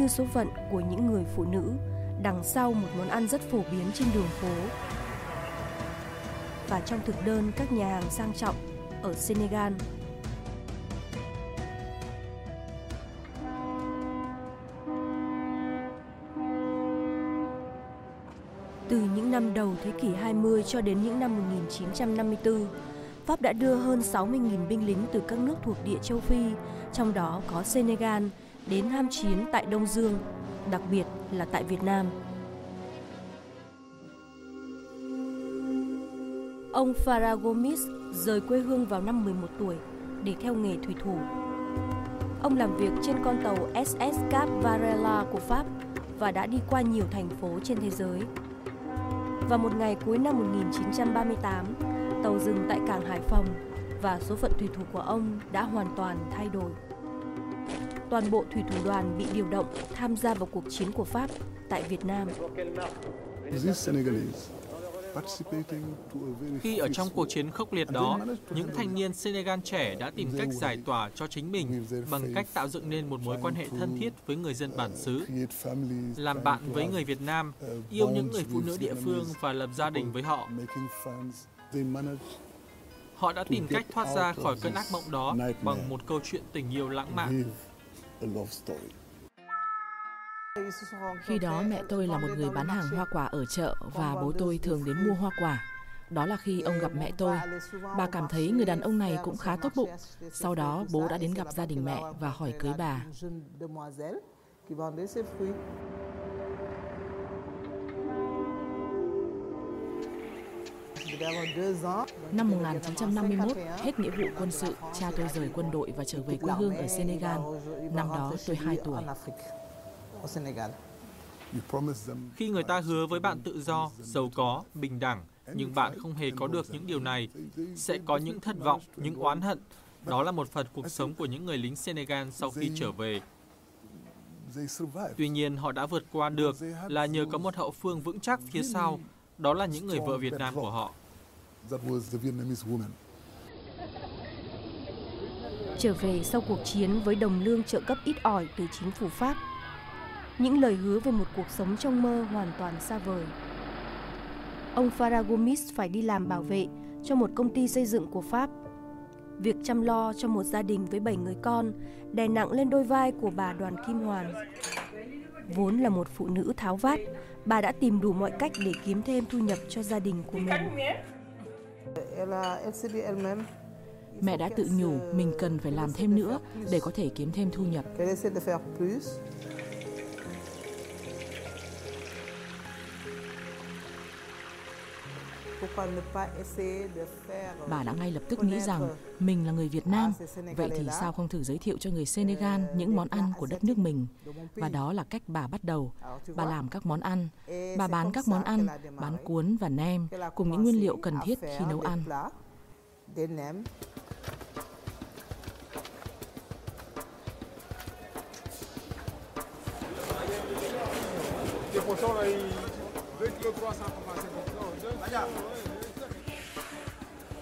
Như số phận của những người phụ nữ đằng sau một món ăn rất phổ biến trên đường phố và trong thực đơn các nhà hàng sang trọng ở Senegal. Từ những năm đầu thế kỷ 20 cho đến những năm 1954, Pháp đã đưa hơn 60.000 binh lính từ các nước thuộc địa châu Phi, trong đó có Senegal, đến tham chiến tại Đông Dương, đặc biệt là tại Việt Nam. Ông Farah Gomis rời quê hương vào năm 11 tuổi để theo nghề thủy thủ. Ông làm việc trên con tàu SS Cap Varela của Pháp và đã đi qua nhiều thành phố trên thế giới. Vào một ngày cuối năm 1938, tàu dừng tại cảng Hải Phòng và số phận thủy thủ của ông đã hoàn toàn thay đổi. Toàn bộ thủy thủ đoàn bị điều động tham gia vào cuộc chiến của Pháp tại Việt Nam. Khi ở trong cuộc chiến khốc liệt đó, những thanh niên Senegal trẻ đã tìm cách giải tỏa cho chính mình bằng cách tạo dựng nên một mối quan hệ thân thiết với người dân bản xứ, làm bạn với người Việt Nam, yêu những người phụ nữ địa phương và lập gia đình với họ. Họ đã tìm cách thoát ra khỏi cơn ác mộng đó bằng một câu chuyện tình yêu lãng mạn. Khi đó mẹ tôi là một người bán hàng hoa quả ở chợ và bố tôi thường đến mua hoa quả. Đó là khi ông gặp mẹ tôi. Bà cảm thấy người đàn ông này cũng khá tốt bụng. Sau đó bố đã đến gặp gia đình mẹ và hỏi cưới bà. Năm 1951, hết nghĩa vụ quân sự, cha tôi rời quân đội và trở về quê hương ở Senegal. Năm đó tôi 2 tuổi. Khi người ta hứa với bạn tự do, giàu có, bình đẳng, nhưng bạn không hề có được những điều này, sẽ có những thất vọng, những oán hận. Đó là một phần cuộc sống của những người lính Senegal sau khi trở về. Tuy nhiên, họ đã vượt qua được là nhờ có một hậu phương vững chắc phía sau, đó là những người vợ Việt Nam của họ. Trở về sau cuộc chiến với đồng lương trợ cấp ít ỏi từ chính phủ Pháp, những lời hứa về một cuộc sống trong mơ hoàn toàn xa vời. Ông Farah Gomis phải đi làm bảo vệ cho một công ty xây dựng của Pháp. Việc chăm lo cho một gia đình với 7 người con đè nặng lên đôi vai của bà Đoàn Kim Hoàn. Vốn là một phụ nữ tháo vát, bà đã tìm đủ mọi cách để kiếm thêm thu nhập cho gia đình của mình. Mẹ đã tự nhủ mình cần phải làm thêm nữa để có thể kiếm thêm thu nhập. Bà đã ngay lập tức nghĩ rằng mình là người Việt Nam, vậy thì sao không thử giới thiệu cho người Senegal những món ăn của đất nước mình? Và đó là cách bà bắt đầu. Bà làm các món ăn, bà bán các món ăn, bán cuốn và nem cùng những nguyên liệu cần thiết khi nấu ăn.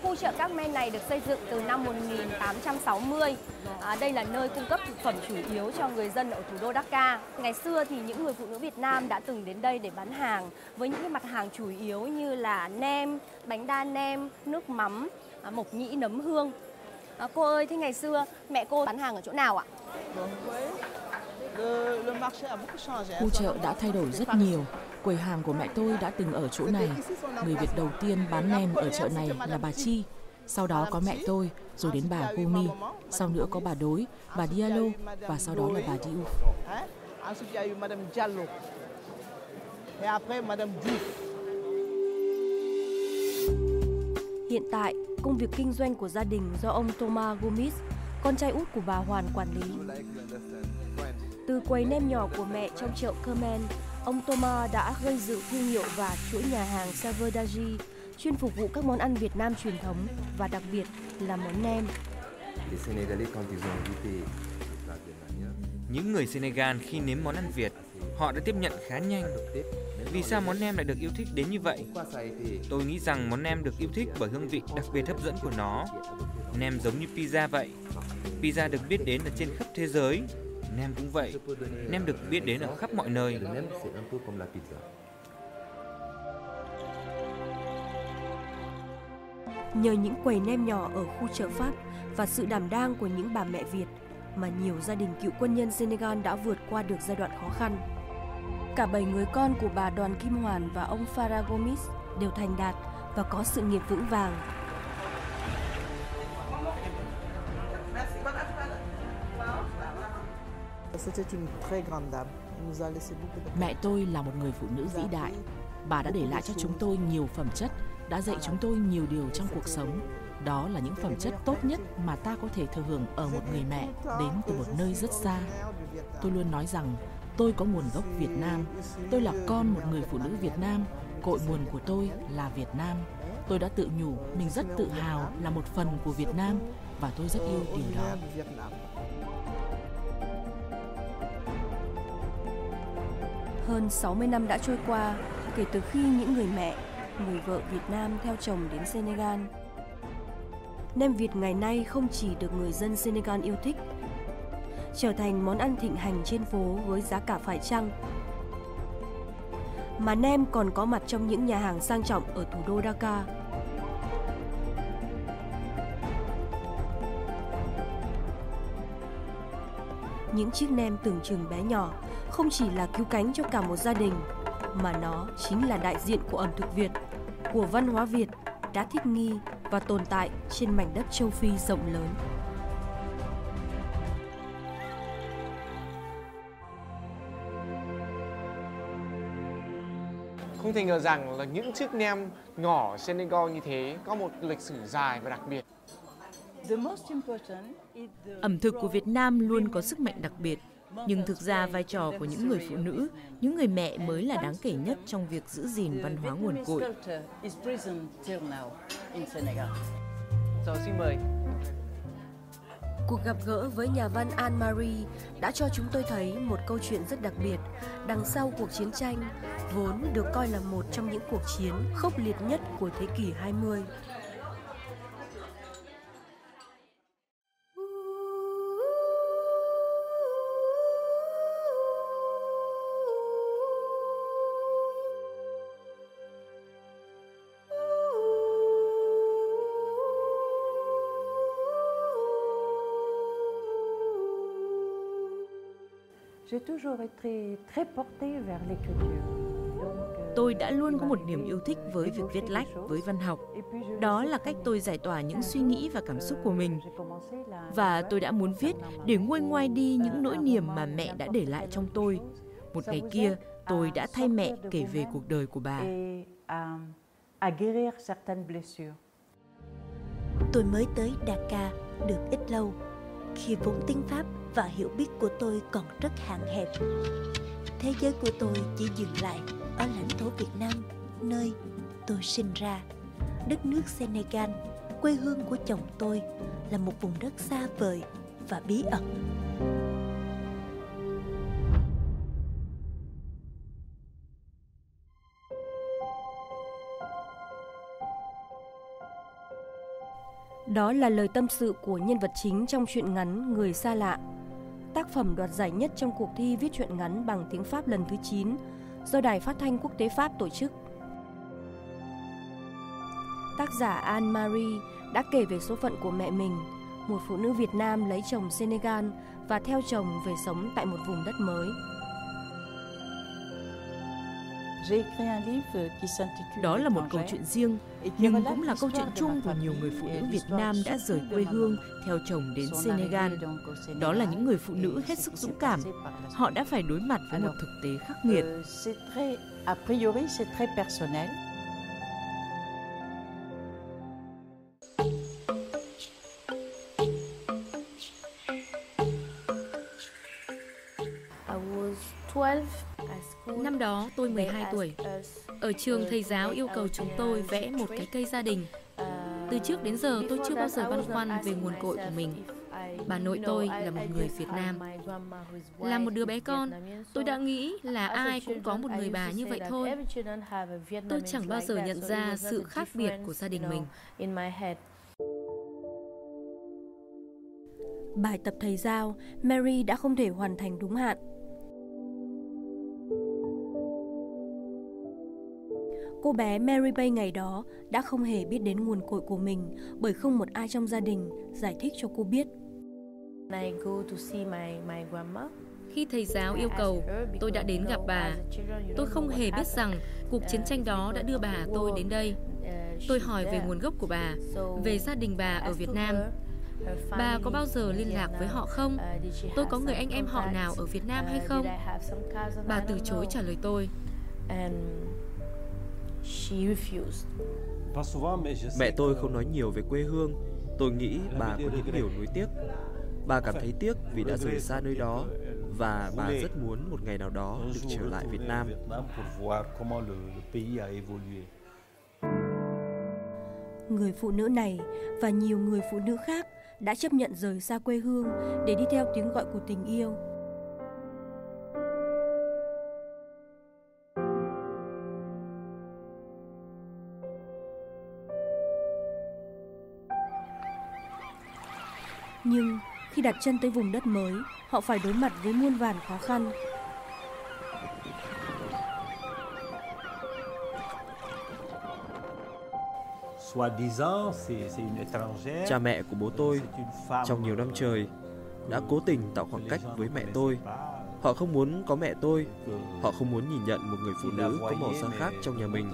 Khu chợ các men này được xây dựng từ năm 1860. À, đây là nơi cung cấp thực phẩm chủ yếu cho người dân ở thủ đô Dhaka. Ngày xưa thì những người phụ nữ Việt Nam đã từng đến đây để bán hàng với những mặt hàng chủ yếu như là nem, bánh đa nem, nước mắm, à, mộc nhĩ, nấm hương. À, cô ơi, thế ngày xưa mẹ cô bán hàng ở chỗ nào ạ? Khu chợ đã thay đổi rất nhiều. Quầy hàng của mẹ tôi đã từng ở chỗ này. Người Việt đầu tiên bán nem ở chợ này là bà Chi. Sau đó có mẹ tôi, rồi đến bà Gumi. Sau nữa có bà Đối, bà Diallo và sau đó là bà Diouf. Hiện tại, công việc kinh doanh của gia đình do ông Thomas Gomis, con trai út của bà Hoàn quản lý. Từ quầy nem nhỏ của mẹ trong chợ Kermen, ông Thomas đã gây dựng thương hiệu và chuỗi nhà hàng Saverdaji chuyên phục vụ các món ăn Việt Nam truyền thống và đặc biệt là món nem. Những người Senegal khi nếm món ăn Việt, họ đã tiếp nhận khá nhanh. Vì sao món nem lại được yêu thích đến như vậy? Tôi nghĩ rằng món nem được yêu thích bởi hương vị đặc biệt hấp dẫn của nó. Nem giống như pizza vậy. Pizza được biết đến ở trên khắp thế giới. Nem cũng vậy. Nem được biết đến ở khắp mọi nơi. Nhờ những quầy nem nhỏ ở khu chợ Pháp và sự đảm đang của những bà mẹ Việt mà nhiều gia đình cựu quân nhân Senegal đã vượt qua được giai đoạn khó khăn. Cả bảy người con của bà Đoàn Kim Hoàn và ông Farah Gomis đều thành đạt và có sự nghiệp vững vàng. Mẹ tôi là một người phụ nữ vĩ đại. Bà đã để lại cho chúng tôi nhiều phẩm chất, đã dạy chúng tôi nhiều điều trong cuộc sống. Đó là những phẩm chất tốt nhất mà ta có thể thừa hưởng ở một người mẹ đến từ một nơi rất xa. Tôi luôn nói rằng tôi có nguồn gốc Việt Nam. Tôi là con một người phụ nữ Việt Nam Cội nguồn của tôi là Việt Nam. Tôi đã tự nhủ mình rất tự hào là một phần của Việt Nam và tôi rất yêu điều đó. Hơn 60 năm đã trôi qua kể từ khi những người mẹ, người vợ Việt Nam theo chồng đến Senegal. Nem Việt ngày nay không chỉ được người dân Senegal yêu thích, trở thành món ăn thịnh hành trên phố với giá cả phải chăng. Mà nem còn có mặt trong những nhà hàng sang trọng ở thủ đô Dakar. Những chiếc nem tưởng chừng bé nhỏ không chỉ là cứu cánh cho cả một gia đình mà nó chính là đại diện của ẩm thực Việt, của văn hóa Việt đã thích nghi và tồn tại trên mảnh đất châu Phi rộng lớn. Không thể ngờ rằng là những chiếc nem nhỏ Senegal như thế có một lịch sử dài và đặc biệt. Ẩm thực của Việt Nam luôn có sức mạnh đặc biệt, nhưng thực ra vai trò của những người phụ nữ, những người mẹ mới là đáng kể nhất trong việc giữ gìn văn hóa nguồn cội. Rồi xin mời. Cuộc gặp gỡ với nhà văn Anne-Marie đã cho chúng tôi thấy một câu chuyện rất đặc biệt đằng sau cuộc chiến tranh, vốn được coi là một trong những cuộc chiến khốc liệt nhất của thế kỷ 20. Tôi đã luôn có một niềm yêu thích với việc viết lách, với văn học. Đó là cách tôi giải tỏa những suy nghĩ và cảm xúc của mình. Và tôi đã muốn viết để nguôi ngoai đi những nỗi niềm mà mẹ đã để lại trong tôi. Một ngày kia, tôi đã thay mẹ kể về cuộc đời của bà. Tôi mới tới Dakar được ít lâu khi vốn tiếng Pháp và hiểu biết của tôi còn rất hạn hẹp. Thế giới của tôi chỉ dừng lại ở lãnh thổ Việt Nam, nơi tôi sinh ra. Đất nước Senegal, quê hương của chồng tôi, là một vùng đất xa vời và bí ẩn. Đó là lời tâm sự của nhân vật chính trong truyện ngắn Người xa lạ. Tác phẩm đoạt giải nhất trong cuộc thi viết truyện ngắn bằng tiếng Pháp lần thứ 9 do Đài Phát thanh Quốc tế Pháp tổ chức. Tác giả Anne-Marie đã kể về số phận của mẹ mình, một phụ nữ Việt Nam lấy chồng Senegal và theo chồng về sống tại một vùng đất mới. Đó là một câu chuyện riêng, nhưng cũng là câu chuyện chung của nhiều người phụ nữ Việt Nam đã rời quê hương theo chồng đến Senegal. Đó là những người phụ nữ hết sức dũng cảm. Họ đã phải đối mặt với một thực tế khắc nghiệt. Năm đó tôi 12 tuổi. Ở trường thầy giáo yêu cầu chúng tôi vẽ một cái cây gia đình. Từ trước đến giờ tôi chưa bao giờ băn khoăn về nguồn cội của mình. Bà nội tôi là một người Việt Nam. Là một đứa bé con, tôi đã nghĩ là ai cũng có một người bà như vậy thôi. Tôi chẳng bao giờ nhận ra sự khác biệt của gia đình mình. Bài tập thầy giao, Mary đã không thể hoàn thành đúng hạn. Cô bé Mary Bay ngày đó đã không hề biết đến nguồn cội của mình bởi không một ai trong gia đình giải thích cho cô biết. Khi thầy giáo yêu cầu, tôi đã đến gặp bà. Tôi không hề biết rằng cuộc chiến tranh đó đã đưa bà tôi đến đây. Tôi hỏi về nguồn gốc của bà, về gia đình bà ở Việt Nam. Bà có bao giờ liên lạc với họ không? Tôi có người anh em họ nào ở Việt Nam hay không? Bà từ chối trả lời tôi. Mẹ tôi không nói nhiều về quê hương. Tôi nghĩ bà có những điều nuối tiếc. Bà cảm thấy tiếc vì đã rời xa nơi đó và bà rất muốn một ngày nào đó được trở lại Việt Nam. Người phụ nữ này và nhiều người phụ nữ khác đã chấp nhận rời xa quê hương để đi theo tiếng gọi của tình yêu. Nhưng khi đặt chân tới vùng đất mới, họ phải đối mặt với muôn vàn khó khăn. Cha mẹ của bố tôi trong nhiều năm trời đã cố tình tạo khoảng cách với mẹ tôi. Họ không muốn có mẹ tôi, họ không muốn nhìn nhận một người phụ nữ có màu da khác trong nhà mình.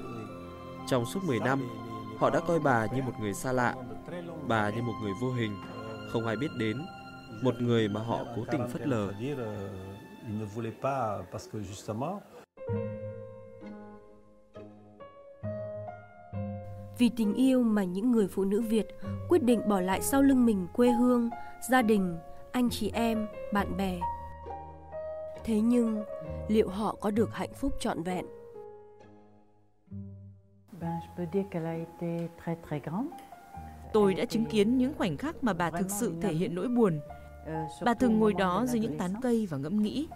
Trong suốt 10 năm, họ đã coi bà như một người xa lạ, bà như một người vô hình, không ai biết đến, một người mà họ cố tình phớt lờ. Vì tình yêu mà những người phụ nữ Việt quyết định bỏ lại sau lưng mình quê hương, gia đình, anh chị em, bạn bè. Thế nhưng, liệu họ có được hạnh phúc trọn vẹn? Tôi đã chứng kiến những khoảnh khắc mà bà thực sự thể hiện nỗi buồn. Bà thường ngồi đó dưới những tán cây và ngẫm nghĩ.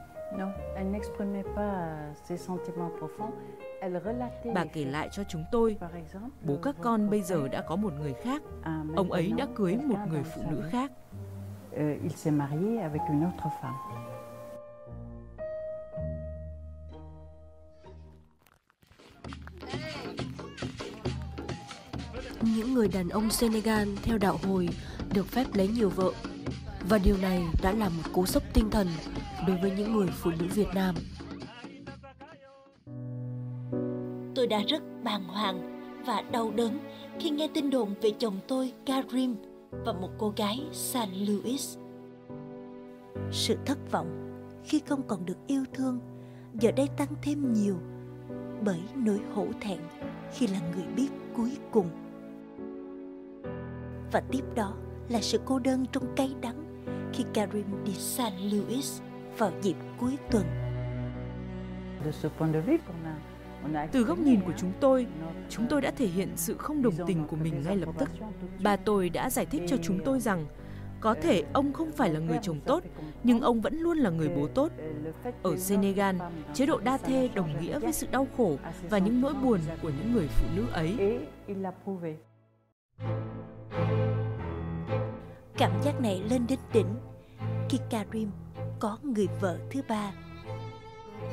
Bà kể lại cho chúng tôi, bố các con bây giờ đã có một người khác. Ông ấy đã cưới một người phụ nữ khác. Những người đàn ông Senegal theo đạo hồi được phép lấy nhiều vợ và điều này đã là một cú sốc tinh thần đối với những người phụ nữ Việt Nam. Tôi đã rất bàng hoàng và đau đớn khi nghe tin đồn về chồng tôi, Karim, và một cô gái San Luis. Sự thất vọng khi không còn được yêu thương giờ đây tăng thêm nhiều bởi nỗi hổ thẹn khi là người biết cuối cùng. Và tiếp đó là sự cô đơn trong cay đắng khi Karim đi San Luis vào dịp cuối tuần. Từ góc nhìn của chúng tôi, chúng tôi đã thể hiện sự không đồng tình của mình ngay lập tức. Bà tôi đã giải thích cho chúng tôi rằng có thể ông không phải là người chồng tốt, nhưng ông vẫn luôn là người bố tốt. Ở Senegal, chế độ đa thê đồng nghĩa với sự đau khổ và những nỗi buồn của những người phụ nữ ấy. Cảm giác này lên đến đỉnh khi Karim có người vợ thứ ba.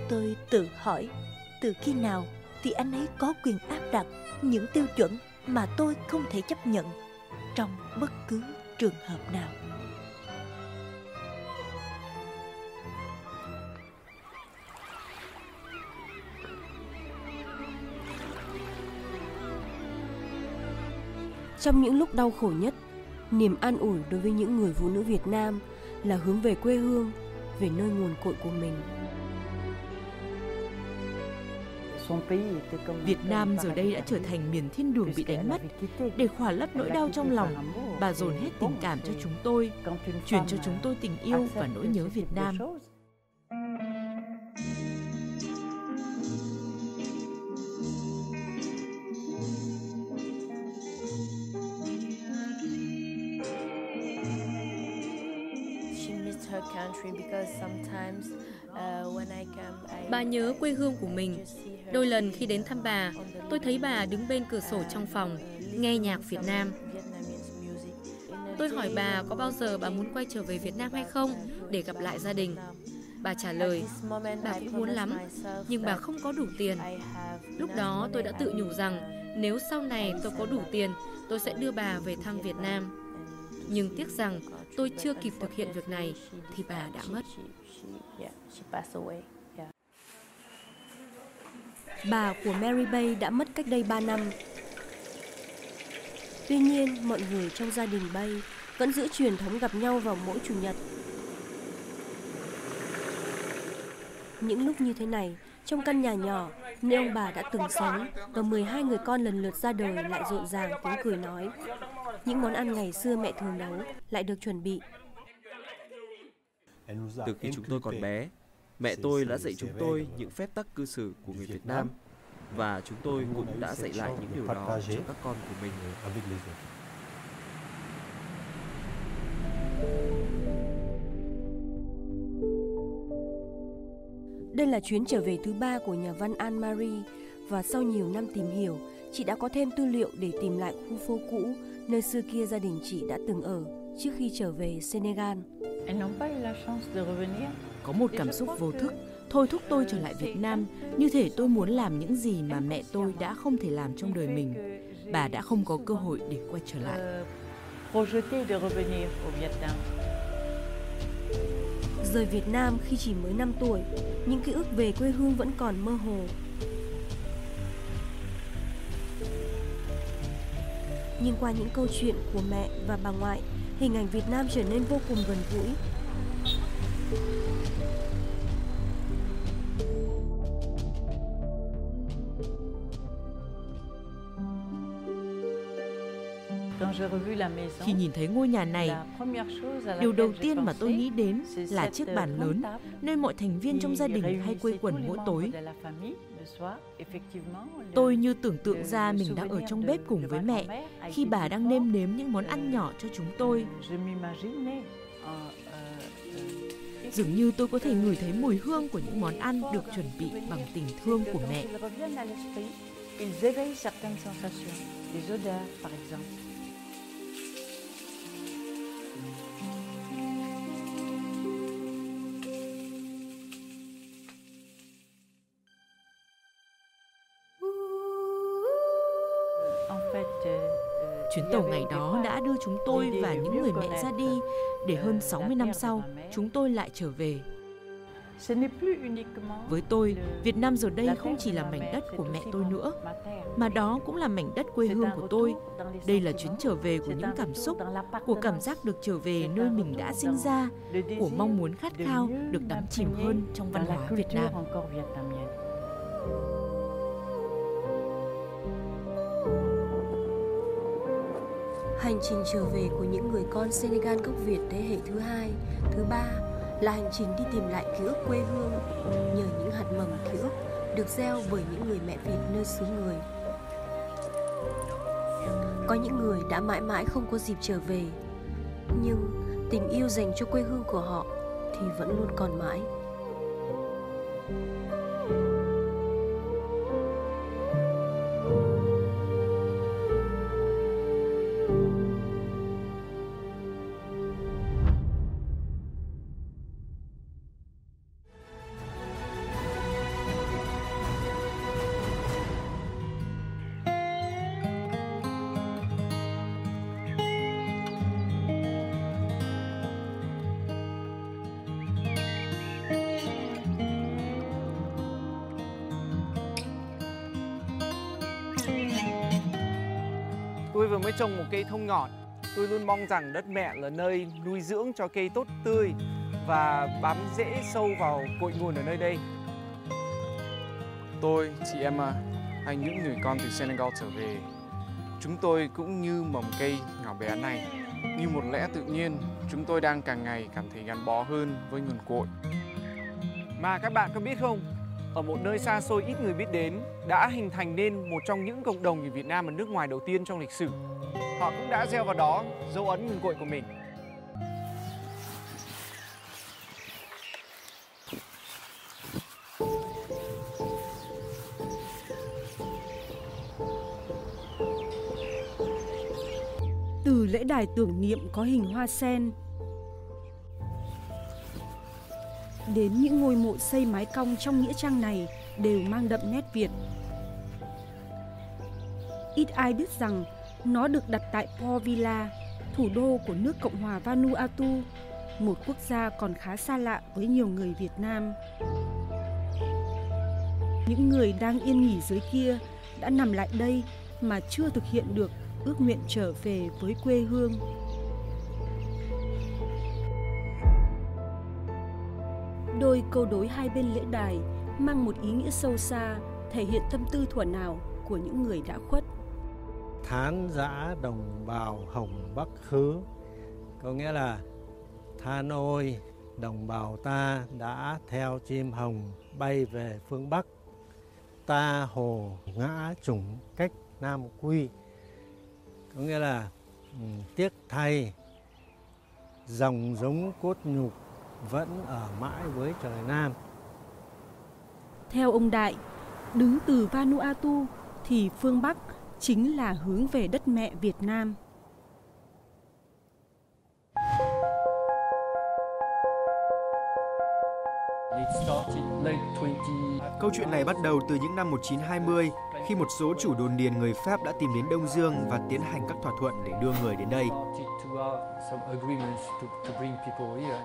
Tôi tự hỏi, từ khi nào thì anh ấy có quyền áp đặt những tiêu chuẩn mà tôi không thể chấp nhận trong bất cứ trường hợp nào. Trong những lúc đau khổ nhất, niềm an ủi đối với những người phụ nữ Việt Nam là hướng về quê hương, về nơi nguồn cội của mình. Việt Nam giờ đây đã trở thành miền thiên đường bị đánh mất. Để khỏa lấp nỗi đau trong lòng, bà dồn hết tình cảm cho chúng tôi, truyền cho chúng tôi tình yêu và nỗi nhớ Việt Nam. Bà nhớ quê hương của mình. Đôi lần khi đến thăm bà, tôi thấy bà đứng bên cửa sổ trong phòng, nghe nhạc Việt Nam. Tôi hỏi bà có bao giờ bà muốn quay trở về Việt Nam hay không để gặp lại gia đình. Bà trả lời, bà cũng muốn lắm, nhưng bà không có đủ tiền. Lúc đó tôi đã tự nhủ rằng nếu sau này tôi có đủ tiền, tôi sẽ đưa bà về thăm Việt Nam. Nhưng tiếc rằng tôi chưa kịp thực hiện việc này thì bà đã mất. Bà của Mary Bay đã mất cách đây 3 năm. Tuy nhiên, mọi người trong gia đình Bay vẫn giữ truyền thống gặp nhau vào mỗi chủ nhật. Những lúc như thế này, trong căn nhà nhỏ, nơi ông bà đã từng sống và 12 người con lần lượt ra đời lại rộn ràng tiếng cười nói. Những món ăn ngày xưa mẹ thường nấu lại được chuẩn bị. Từ khi chúng tôi còn bé, mẹ tôi đã dạy chúng tôi những phép tắc cư xử của người Việt Nam và chúng tôi cũng đã dạy lại những điều đó cho các con của mình. Đây là chuyến trở về thứ ba của nhà văn Anne Marie và sau nhiều năm tìm hiểu, chị đã có thêm tư liệu để tìm lại khu phố cũ nơi xưa kia gia đình chị đã từng ở trước khi trở về Senegal. Có một cảm xúc vô thức thôi thúc tôi trở lại Việt Nam, như thể tôi muốn làm những gì mà mẹ tôi đã không thể làm trong đời mình. Bà đã không có cơ hội để quay trở lại. Rời Việt Nam khi chỉ mới 5 tuổi, những ký ức về quê hương vẫn còn mơ hồ. Nhưng qua những câu chuyện của mẹ và bà ngoại, hình ảnh Việt Nam trở nên vô cùng gần gũi. Khi nhìn thấy ngôi nhà này, điều đầu tiên mà tôi nghĩ đến là chiếc bàn lớn nơi mọi thành viên trong gia đình hay quây quần mỗi tối. Tôi như tưởng tượng ra mình đang ở trong bếp cùng với mẹ khi bà đang nêm nếm những món ăn nhỏ cho chúng tôi. Dường như tôi có thể ngửi thấy mùi hương của những món ăn được chuẩn bị bằng tình thương của mẹ. Ils éveillent certaines sensations, des odeurs par exemple. Chuyến tàu ngày đó đã đưa chúng tôi và những người mẹ ra đi để hơn 60 năm sau chúng tôi lại trở về. Với tôi, Việt Nam giờ đây không chỉ là mảnh đất của mẹ tôi nữa, mà đó cũng là mảnh đất quê hương của tôi. Đây là chuyến trở về của những cảm xúc, của cảm giác được trở về nơi mình đã sinh ra, của mong muốn khát khao được đắm chìm hơn trong văn hóa Việt Nam. Hành trình trở về của những người con Senegal gốc Việt thế hệ thứ hai, thứ ba là hành trình đi tìm lại ký ức quê hương nhờ những hạt mầm ký ức được gieo bởi những người mẹ Việt nơi xứ người. Có những người đã mãi mãi không có dịp trở về, nhưng tình yêu dành cho quê hương của họ thì vẫn luôn còn mãi. Cây thông ngọt. Tôi luôn mong rằng đất mẹ là nơi nuôi dưỡng cho cây tốt tươi và bám rễ sâu vào cội nguồn ở nơi đây. Tôi, chị Emma, hay những người con từ Senegal trở về, chúng tôi cũng như mầm cây nhỏ bé này. Như một lẽ tự nhiên, chúng tôi đang càng ngày cảm thấy gắn bó hơn với nguồn cội. Mà các bạn có biết không, ở một nơi xa xôi ít người biết đến đã hình thành nên một trong những cộng đồng người Việt Nam ở nước ngoài đầu tiên trong lịch sử. Họ cũng đã gieo vào đó dấu ấn nguồn cội của mình. Từ lễ đài tưởng niệm có hình hoa sen, đến những ngôi mộ xây mái cong trong nghĩa trang này đều mang đậm nét Việt. Ít ai biết rằng nó được đặt tại Port Vila, thủ đô của nước Cộng hòa Vanuatu, một quốc gia còn khá xa lạ với nhiều người Việt Nam. Những người đang yên nghỉ dưới kia đã nằm lại đây mà chưa thực hiện được ước nguyện trở về với quê hương. Đôi câu đối hai bên lễ đài mang một ý nghĩa sâu xa, thể hiện tâm tư thuở nào của những người đã khuất. Thán giã đồng bào hồng bắc khứ, có nghĩa là than ôi đồng bào ta đã theo chim hồng bay về phương Bắc. Ta hồ ngã chủng cách Nam Quy. Có nghĩa là ừ, tiếc thay dòng giống cốt nhục vẫn ở mãi với trời Nam. Theo ông Đại, đứng từ Vanuatu thì phương Bắc chính là hướng về đất mẹ Việt Nam. Câu chuyện này bắt đầu từ những năm 1920 khi một số chủ đồn điền người Pháp đã tìm đến Đông Dương và tiến hành các thỏa thuận để đưa người đến đây.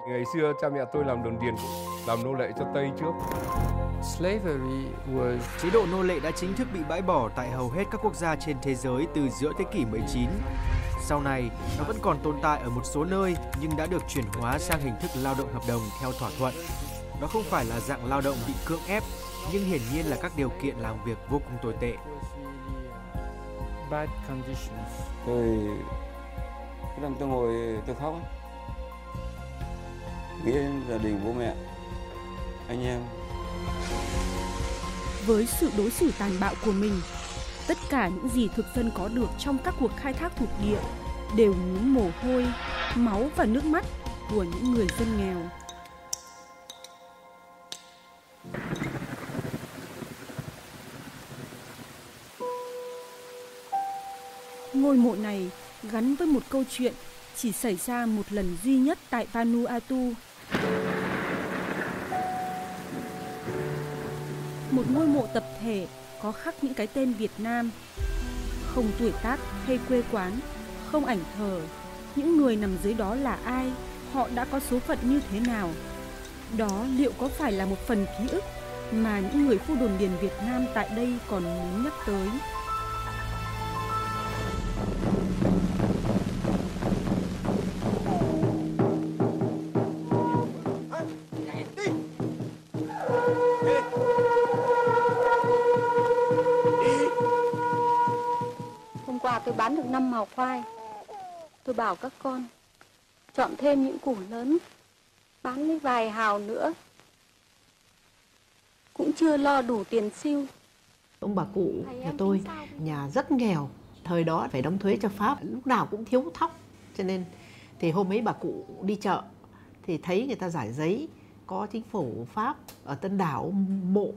Ngày xưa cha mẹ tôi làm đồn điền làm nô lệ cho Tây trước. Chế độ nô lệ đã chính thức bị bãi bỏ tại hầu hết các quốc gia trên thế giới từ giữa thế kỷ 19. Sau này, nó vẫn còn tồn tại ở một số nơi nhưng đã được chuyển hóa sang hình thức lao động hợp đồng theo thỏa thuận. Đó không phải là dạng lao động bị cưỡng ép, nhưng hiển nhiên là các điều kiện làm việc vô cùng tồi tệ. Tôi cái lần tôi ngồi tôi khóc nghĩ đến gia đình bố mẹ anh em với sự đối xử tàn bạo của mình, tất cả những gì thực dân có được trong các cuộc khai thác thuộc địa đều nhuốm mồ hôi, máu và nước mắt của những người dân nghèo. Ngôi mộ này gắn với một câu chuyện chỉ xảy ra một lần duy nhất tại Vanuatu. Một ngôi mộ tập thể có khắc những cái tên Việt Nam, không tuổi tác hay quê quán, không ảnh thờ. Những người nằm dưới đó là ai, họ đã có số phận như thế nào. Đó liệu có phải là một phần ký ức mà những người khu đồn điền Việt Nam tại đây còn muốn nhắc tới? Tôi bán được 5 màu khoai. Tôi bảo các con chọn thêm những củ lớn, bán lấy vài hào nữa. Cũng chưa lo đủ tiền siêu. Ông bà cụ nhà tôi nhà rất nghèo, thời đó phải đóng thuế cho Pháp, lúc nào cũng thiếu thóc. Cho nên thì hôm ấy bà cụ đi chợ thì thấy người ta giải giấy có chính phủ Pháp ở Tân Đảo mộ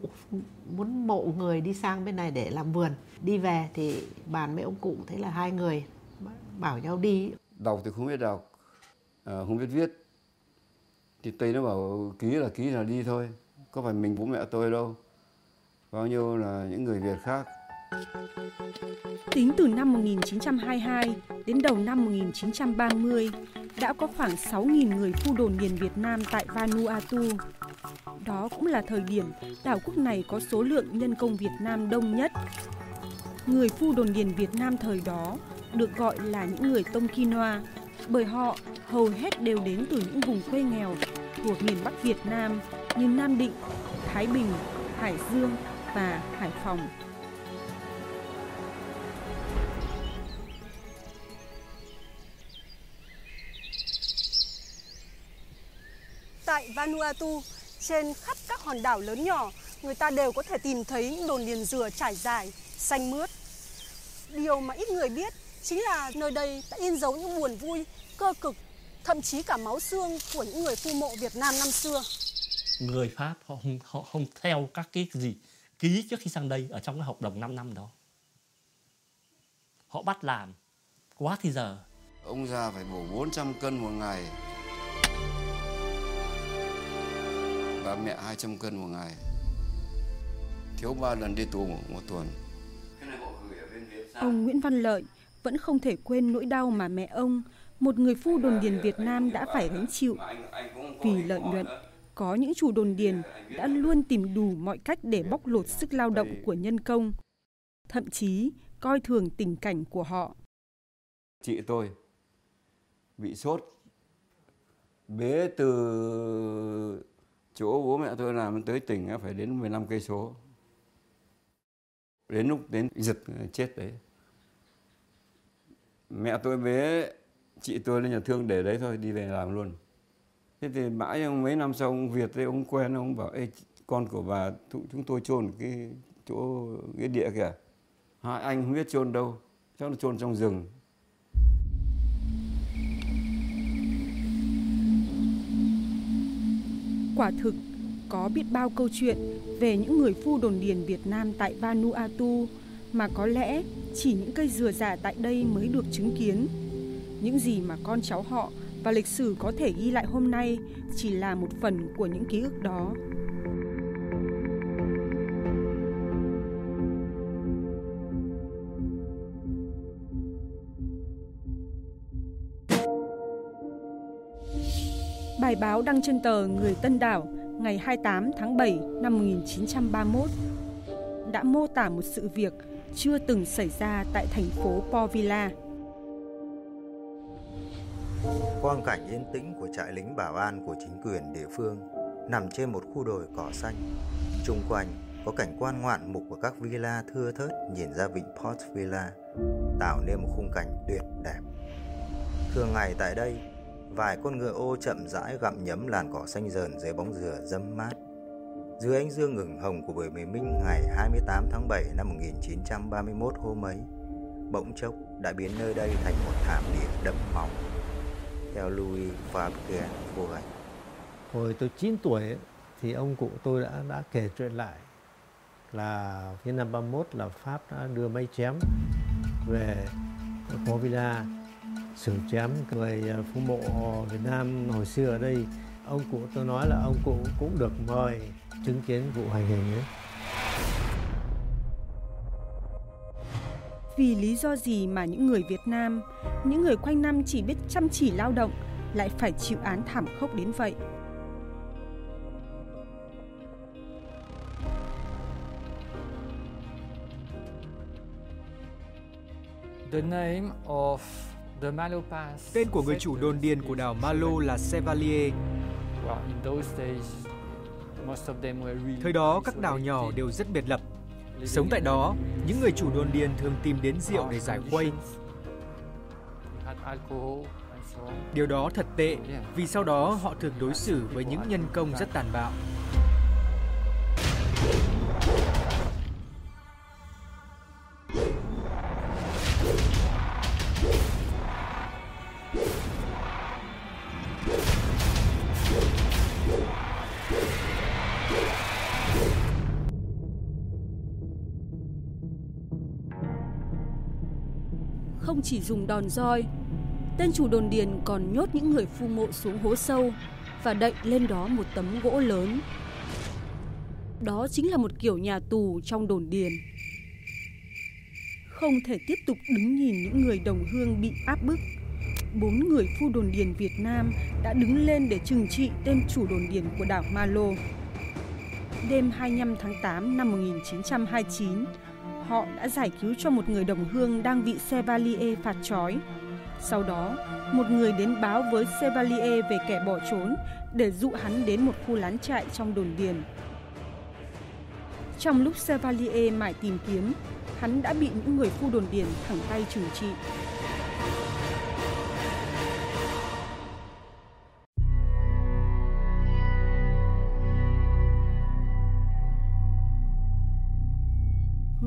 muốn mộ người đi sang bên này để làm vườn. Đi về thì bàn với ông cụ thấy là hai người bảo nhau đi. đọc thì không biết đọc à, không biết viết thì tây nó bảo ký là ký là đi thôi có phải mình bố mẹ tôi đâu bao nhiêu là những người việt khác Tính từ năm 1922 đến đầu năm 1930, đã có khoảng 6.000 người phu đồn điền Việt Nam tại Vanuatu. Đó cũng là thời điểm đảo quốc này có số lượng nhân công Việt Nam đông nhất. Người phu đồn điền Việt Nam thời đó được gọi là những người tông bởi họ hầu hết đều đến từ những vùng quê nghèo thuộc miền Bắc Việt Nam như Nam Định, Thái Bình, Hải Dương và Hải Phòng. Tại Vanuatu, trên khắp các hòn đảo lớn nhỏ, người ta đều có thể tìm thấy những đồn điền dừa trải dài, xanh mướt. Điều mà ít người biết chính là nơi đây đã in dấu những buồn vui, cơ cực, thậm chí cả máu xương của những người phu mộ Việt Nam năm xưa. người Pháp họ không họ không theo các cái gì ký trước khi sang đây ở trong cái hợp đồng 5 năm đó. Họ bắt làm quá thì giờ. ông già phải bổ 400 cân một ngày và mẹ 200 cân một ngày thiếu ba lần đi tù một, một tuần Ông Nguyễn Văn Lợi vẫn không thể quên nỗi đau mà mẹ ông, một người phu đồn điền Việt Nam đã phải gánh chịu. Vì lợi nhuận, có những chủ đồn điền đã luôn tìm đủ mọi cách để bóc lột sức lao động của nhân công, thậm chí coi thường tình cảnh của họ. chị tôi bị sốt bế từ chỗ bố mẹ tôi làm tới tỉnh phải đến 15 cây số. Đến lúc đến giật ờ, chết đấy. Mẹ tôi bế chị tôi lên nhà thương để đấy thôi đi về làm luôn. Thế thì mãi mấy năm sau ông Việt đấy ông quen ông bảo Ê, con của bà chúng tôi chôn cái chỗ cái địa kìa. Hai anh không biết chôn đâu chắc nó chôn trong rừng. Quả thực, có biết bao câu chuyện về những người phu đồn điền Việt Nam tại Vanuatu mà có lẽ chỉ những cây dừa già tại đây mới được chứng kiến. Những gì mà con cháu họ và lịch sử có thể ghi lại hôm nay chỉ là một phần của những ký ức đó. Bài báo đăng trên tờ Người Tân Đảo ngày 28 tháng 7 năm 1931 đã mô tả một sự việc chưa từng xảy ra tại thành phố Povilla. Quang cảnh yên tĩnh của trại lính bảo an của chính quyền địa phương nằm trên một khu đồi cỏ xanh. Trung quanh có cảnh quan ngoạn mục của các villa thưa thớt nhìn ra vịnh Port Villa, tạo nên một khung cảnh tuyệt đẹp. Thường ngày tại đây, vài con ngựa ô chậm rãi gặm nhấm làn cỏ xanh dờn dưới bóng dừa dâm mát. Dưới ánh dương ngừng hồng của buổi bình minh ngày 28 tháng 7 năm 1931 hôm ấy, bỗng chốc đã biến nơi đây thành một thảm địa đẫm máu. Theo Louis Fabian vô. Hồi tôi 9 tuổi ấy, thì ông cụ tôi đã đã kể chuyện lại là phía năm 31 là Pháp đã đưa máy chém về phố Sử chém người phụ mộ Việt Nam hồi xưa ở đây ông cụ tôi nói là ông cụ cũng được mời chứng kiến vụ hành hình ấy Vì lý do gì mà những người Việt Nam, những người quanh năm chỉ biết chăm chỉ lao động lại phải chịu án thảm khốc đến vậy? The name of. Tên của người chủ đồn điền của đảo Malo là Chevalier. Really Thời đó các đảo nhỏ đều rất biệt lập. Sống tại đó, những người chủ đồn điền thường tìm đến rượu để giải khuây. Điều đó thật tệ vì sau đó họ thường đối xử với những nhân công rất tàn bạo. Chỉ dùng đòn roi, tên chủ đồn điền còn nhốt những người phu mộ xuống hố sâu và đậy lên đó một tấm gỗ lớn. Đó chính là một kiểu nhà tù trong đồn điền. Không thể tiếp tục đứng nhìn những người đồng hương bị áp bức. Bốn người phu đồn điền Việt Nam đã đứng lên để trừng trị tên chủ đồn điền của đảo Malo. Đêm 25 tháng 8 năm 1929, họ đã giải cứu cho một người đồng hương đang bị Chevalier phạt trói. Sau đó, một người đến báo với Chevalier về kẻ bỏ trốn để dụ hắn đến một khu lán trại trong đồn điền. Trong lúc Chevalier mải tìm kiếm, hắn đã bị những người khu đồn điền thẳng tay trừng trị.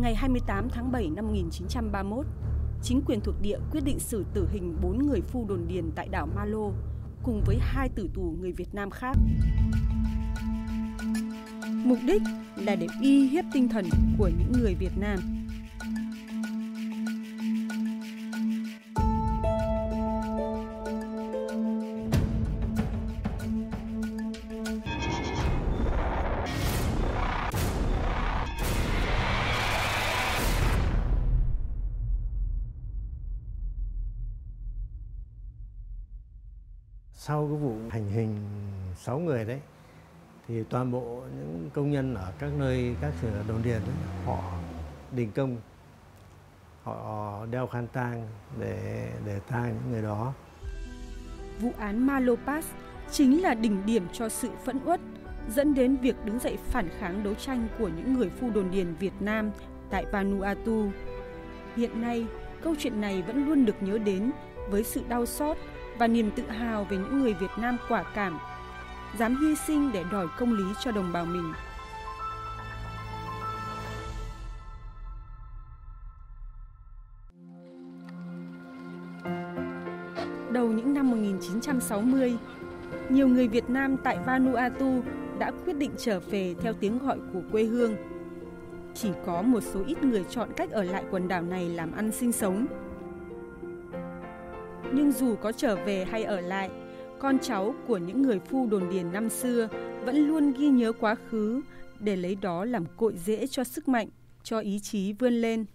Ngày 28 tháng 7 năm 1931, chính quyền thuộc địa quyết định xử tử hình 4 người phu đồn điền tại đảo Malo cùng với hai tử tù người Việt Nam khác. Mục đích là để uy hiếp tinh thần của những người Việt Nam. Hành hình 6 người đấy thì toàn bộ những công nhân ở các nơi các sở đồn điền ấy, họ đình công họ đeo khăn tang để để tang những người đó Vụ án Malopas chính là đỉnh điểm cho sự phẫn uất dẫn đến việc đứng dậy phản kháng đấu tranh của những người phu đồn điền Việt Nam tại Vanuatu. Hiện nay, câu chuyện này vẫn luôn được nhớ đến với sự đau xót và niềm tự hào về những người Việt Nam quả cảm dám hy sinh để đòi công lý cho đồng bào mình. Đầu những năm 1960, nhiều người Việt Nam tại Vanuatu đã quyết định trở về theo tiếng gọi của quê hương. Chỉ có một số ít người chọn cách ở lại quần đảo này làm ăn sinh sống. Nhưng dù có trở về hay ở lại, con cháu của những người phu đồn điền năm xưa vẫn luôn ghi nhớ quá khứ để lấy đó làm cội rễ cho sức mạnh, cho ý chí vươn lên.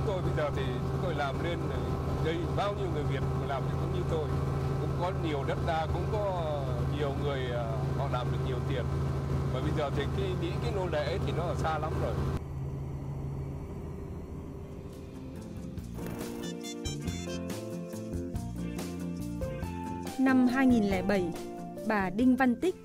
Chúng tôi bây giờ thì chúng tôi làm lên đây bao nhiêu người Việt làm thì cũng như tôi. Cũng có nhiều đất đai cũng có nhiều người à, họ làm được nhiều tiền. Và bây giờ thì cái những cái nô lệ thì nó ở xa lắm rồi. Năm 2007, bà Đinh Văn Tích,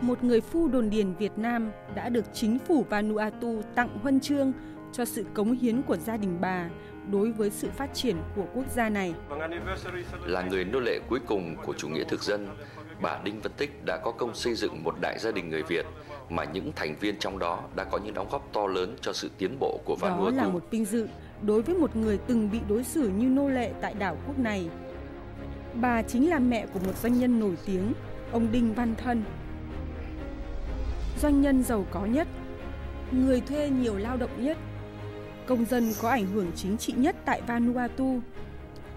một người phu đồn điền Việt Nam đã được chính phủ Vanuatu tặng huân chương cho sự cống hiến của gia đình bà đối với sự phát triển của quốc gia này. Là người nô lệ cuối cùng của chủ nghĩa thực dân, bà Đinh Văn Tích đã có công xây dựng một đại gia đình người Việt mà những thành viên trong đó đã có những đóng góp to lớn cho sự tiến bộ của Vanuatu. Đó là một vinh dự đối với một người từng bị đối xử như nô lệ tại đảo quốc này. Bà chính là mẹ của một doanh nhân nổi tiếng, ông Đinh Văn Thân. Doanh nhân giàu có nhất, người thuê nhiều lao động nhất, công dân có ảnh hưởng chính trị nhất tại Vanuatu.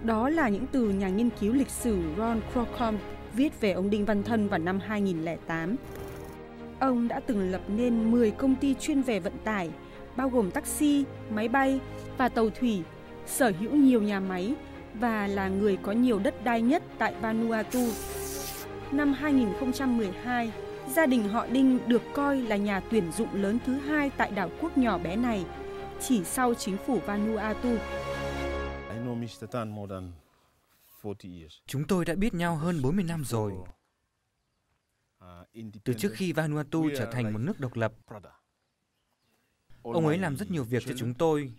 Đó là những từ nhà nghiên cứu lịch sử Ron Crocombe viết về ông Đinh Văn Thân vào năm 2008. Ông đã từng lập nên 10 công ty chuyên về vận tải, bao gồm taxi, máy bay và tàu thủy, sở hữu nhiều nhà máy và là người có nhiều đất đai nhất tại Vanuatu. Năm 2012, gia đình họ Đinh được coi là nhà tuyển dụng lớn thứ hai tại đảo quốc nhỏ bé này, chỉ sau chính phủ Vanuatu. Chúng tôi đã biết nhau hơn 40 năm rồi. Từ trước khi Vanuatu trở thành một nước độc lập, ông ấy làm rất nhiều việc cho chúng tôi.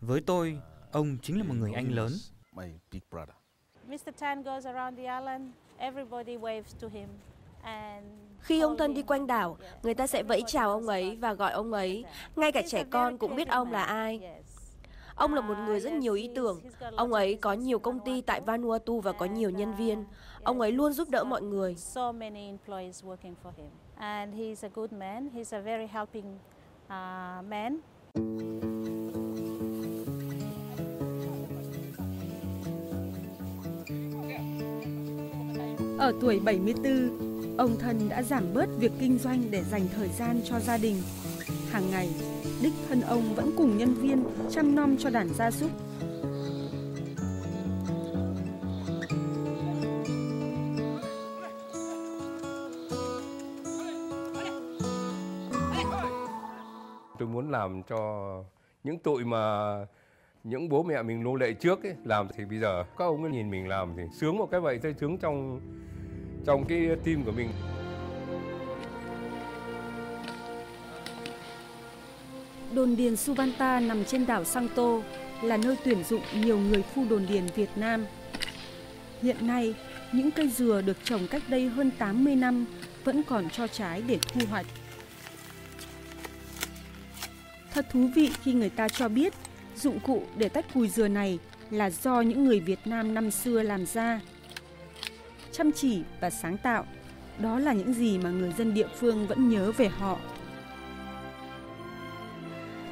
Với tôi, ông chính là một người anh lớn. Khi ông Thân đi quanh đảo, người ta sẽ vẫy chào ông ấy và gọi ông ấy. Ngay cả trẻ con cũng biết ông là ai. Ông là một người rất nhiều ý tưởng. Ông ấy có nhiều công ty tại Vanuatu và có nhiều nhân viên. Ông ấy luôn giúp đỡ mọi người. And he's a good man. He's a very helping uh, man. Ở tuổi 74, ông Thân đã giảm bớt việc kinh doanh để dành thời gian cho gia đình. Hàng ngày, đích thân ông vẫn cùng nhân viên chăm nom cho đàn gia súc. Tôi muốn làm cho những tội mà những bố mẹ mình nô lệ trước ấy, làm thì bây giờ các ông ấy nhìn mình làm thì sướng một cái vậy thôi sướng trong trong cái tim của mình Đồn điền Suvanta nằm trên đảo Santo là nơi tuyển dụng nhiều người phu đồn điền Việt Nam. Hiện nay, những cây dừa được trồng cách đây hơn 80 năm vẫn còn cho trái để thu hoạch. Thật thú vị khi người ta cho biết dụng cụ để tách cùi dừa này là do những người Việt Nam năm xưa làm ra. Chăm chỉ và sáng tạo – Đó là những gì mà người dân địa phương vẫn nhớ về họ.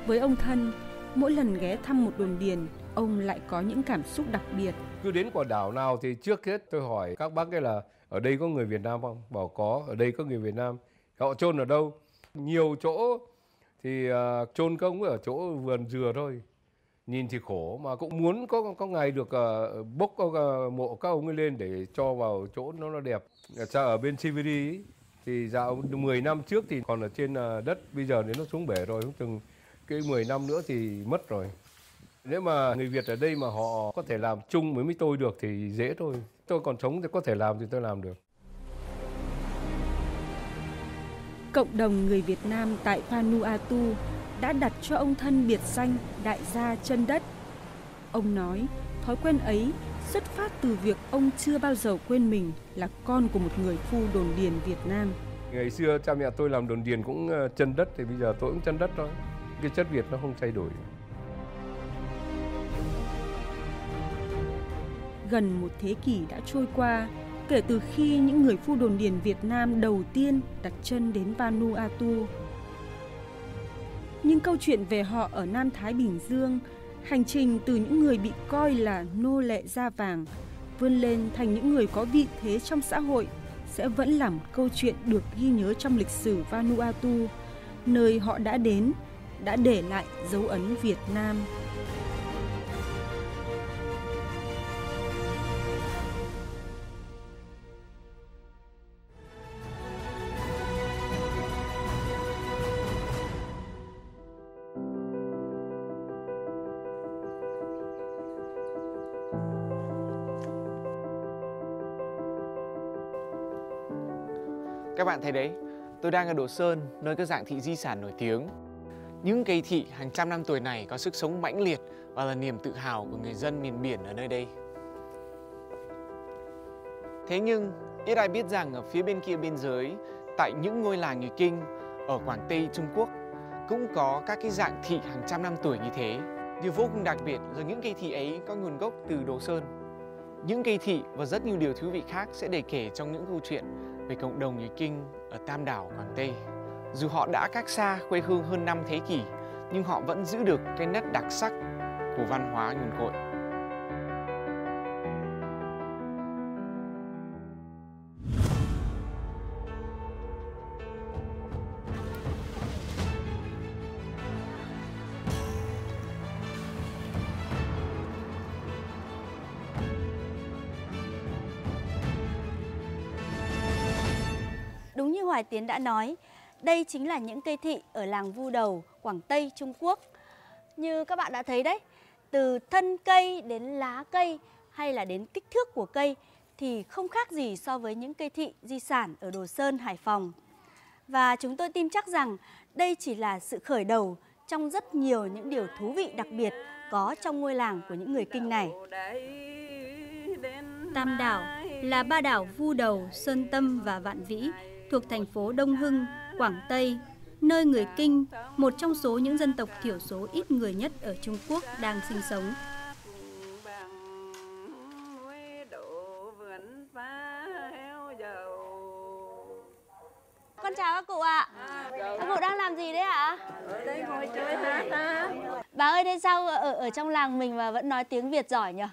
Với ông Thân, mỗi lần ghé thăm một đồn điền, ông lại có những cảm xúc đặc biệt. Cứ đến quả đảo nào thì trước hết tôi hỏi các bác ấy là ở đây có người Việt Nam không? Bảo có, ở đây có người Việt Nam. Họ chôn ở đâu? Nhiều chỗ thì à, chôn công ở chỗ vườn dừa thôi. Nhìn thì khổ mà cũng muốn có có ngày được uh, bốc uh, mộ các ông ấy lên để cho vào chỗ nó nó đẹp. Cha ở bên CVD ấy, thì dạo 10 năm trước thì còn ở trên uh, đất, bây giờ đến nó xuống bể rồi, không chừng cái 10 năm nữa thì mất rồi. Nếu mà người Việt ở đây mà họ có thể làm chung với mấy tôi được thì dễ thôi. Tôi còn sống thì có thể làm thì tôi làm được. Cộng đồng người Việt Nam tại Vanuatu đã đặt cho ông thân biệt danh đại gia chân đất. Ông nói, thói quen ấy xuất phát từ việc ông chưa bao giờ quên mình là con của một người phu đồn điền Việt Nam. Ngày xưa cha mẹ tôi làm đồn điền cũng ờ, chân đất thì bây giờ tôi cũng chân đất thôi. Cái chất Việt nó không thay đổi. Gần một thế kỷ đã trôi qua kể từ khi những người phu đồn điền Việt Nam đầu tiên đặt chân đến Vanuatu. Nhưng câu chuyện về họ ở Nam Thái Bình Dương, hành trình từ những người bị coi là nô lệ da vàng vươn lên thành những người có vị thế trong xã hội sẽ vẫn là một câu chuyện được ghi nhớ trong lịch sử Vanuatu, nơi họ đã đến, đã để lại dấu ấn Việt Nam. Các bạn thấy đấy, tôi đang ở Đồ Sơn, nơi các dạng thị di sản nổi tiếng. Những cây thị hàng trăm năm tuổi này có sức sống mãnh liệt và là niềm tự hào của người dân miền biển ở nơi đây. Thế nhưng, ít ai biết rằng ở phía bên kia biên giới, tại những ngôi làng người Kinh ở Quảng Tây Trung Quốc cũng có các cái dạng thị hàng trăm năm tuổi như thế. Điều vô cùng đặc biệt là những cây thị ấy có nguồn gốc từ Đồ Sơn. Những cây thị và rất nhiều điều thú vị khác sẽ để kể trong những câu chuyện về cộng đồng người Kinh ở Tam Đảo, Quảng Tây. Dù họ đã cách xa quê hương hơn 5 thế kỷ, nhưng họ vẫn giữ được cái nét đặc sắc của văn hóa nguồn cội. Đã nói, đây chính là những cây thị ở làng Vu Đầu, Quảng Tây, Trung Quốc. Như các bạn đã thấy đấy, từ thân cây đến lá cây hay là đến kích thước của cây thì không khác gì so với những cây thị di sản ở Đồ Sơn, Hải Phòng. Và chúng tôi tin chắc rằng đây chỉ là sự khởi đầu trong rất nhiều những điều thú vị đặc biệt có trong ngôi làng của những người kinh này. Tam đảo là ba đảo Vu Đầu, Sơn Tâm và Vạn Vĩ thuộc thành phố Đông Hưng, Quảng Tây, nơi người Kinh, một trong số những dân tộc thiểu số ít người nhất ở Trung Quốc đang sinh sống. Con chào các cụ ạ. À. Các cụ đang làm gì đấy ạ? Ở đây ngồi chơi hát á. Bà ơi, thế sao ở ở trong làng mình mà vẫn nói tiếng Việt giỏi nhỉ?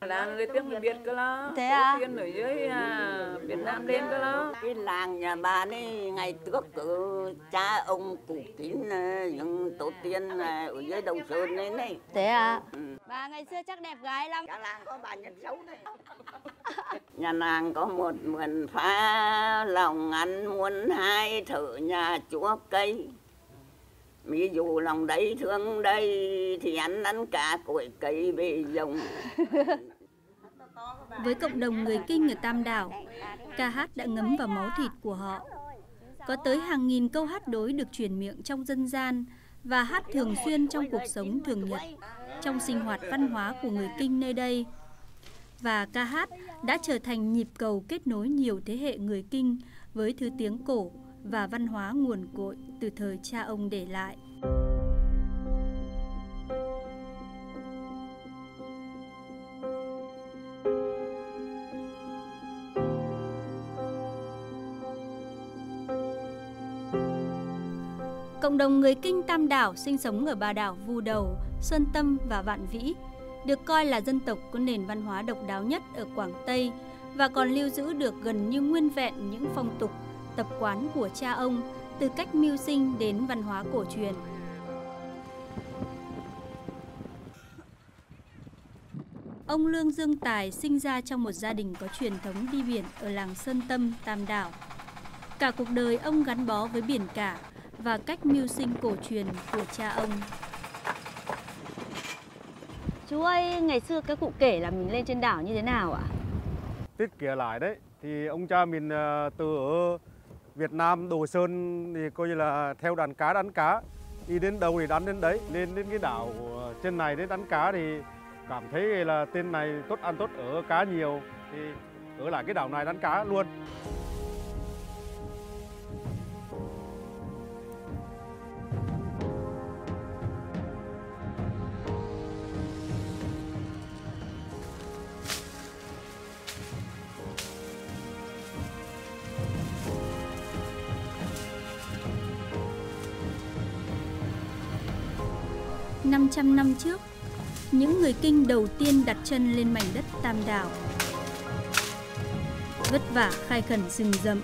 Là người tiếng người Việt cơ đó thế à? tiên ở dưới à, Việt Nam lên cơ đó cái làng nhà bà ấy ngày trước cứ cha ông cụ tín à, những tổ tiên à, ở dưới đồng sơn đấy này. Thế à? Ừ. bà ngày xưa chắc đẹp gái lắm. Nhà làng có bà nhân xấu này. Nhà làng có một vườn pha lòng ăn muốn hai thử nhà chúa cây ví dụ lòng đấy thương đây thì ăn ăn cả củi cây về dùng với cộng đồng người Kinh ở Tam Đảo, ca hát đã ngấm vào máu thịt của họ. Có tới hàng nghìn câu hát đối được truyền miệng trong dân gian và hát thường xuyên trong cuộc sống thường nhật, trong sinh hoạt văn hóa của người Kinh nơi đây. Và ca hát đã trở thành nhịp cầu kết nối nhiều thế hệ người Kinh với thứ tiếng cổ và văn hóa nguồn cội từ thời cha ông để lại. Cộng đồng người Kinh Tam Đảo sinh sống ở ba đảo Vu Đầu, Sơn Tâm và Vạn Vĩ được coi là dân tộc có nền văn hóa độc đáo nhất ở Quảng Tây và còn lưu giữ được gần như nguyên vẹn những phong tục tập quán của cha ông từ cách mưu sinh đến văn hóa cổ truyền. Ông Lương Dương Tài sinh ra trong một gia đình có truyền thống đi biển ở làng Sơn Tâm, Tam Đảo. Cả cuộc đời ông gắn bó với biển cả và cách mưu sinh cổ truyền của cha ông. Chú ơi, ngày xưa các cụ kể là mình lên trên đảo như thế nào ạ? Tiết kể lại đấy, thì ông cha mình ờ, từ ở Việt Nam, Đồ Sơn thì coi như là theo đàn cá đánh cá. Đi đến đâu thì đánh đến đấy. Lên đến cái đảo trên này đến đánh cá thì cảm thấy là tên này tốt ăn tốt ở cá nhiều. Thì ở lại cái đảo này đánh cá luôn. 500 năm trước, những người Kinh đầu tiên đặt chân lên mảnh đất Tam Đảo. Vất vả khai khẩn rừng rậm,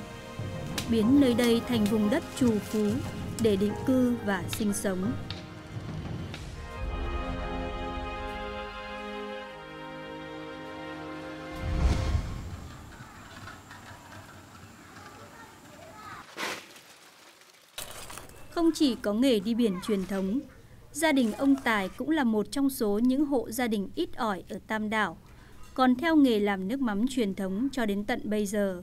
biến nơi đây thành vùng đất trù phú để định cư và sinh sống. Không chỉ có nghề đi biển truyền thống, Gia đình ông Tài cũng là một trong số những hộ gia đình ít ỏi ở Tam Đảo, còn theo nghề làm nước mắm truyền thống cho đến tận bây giờ.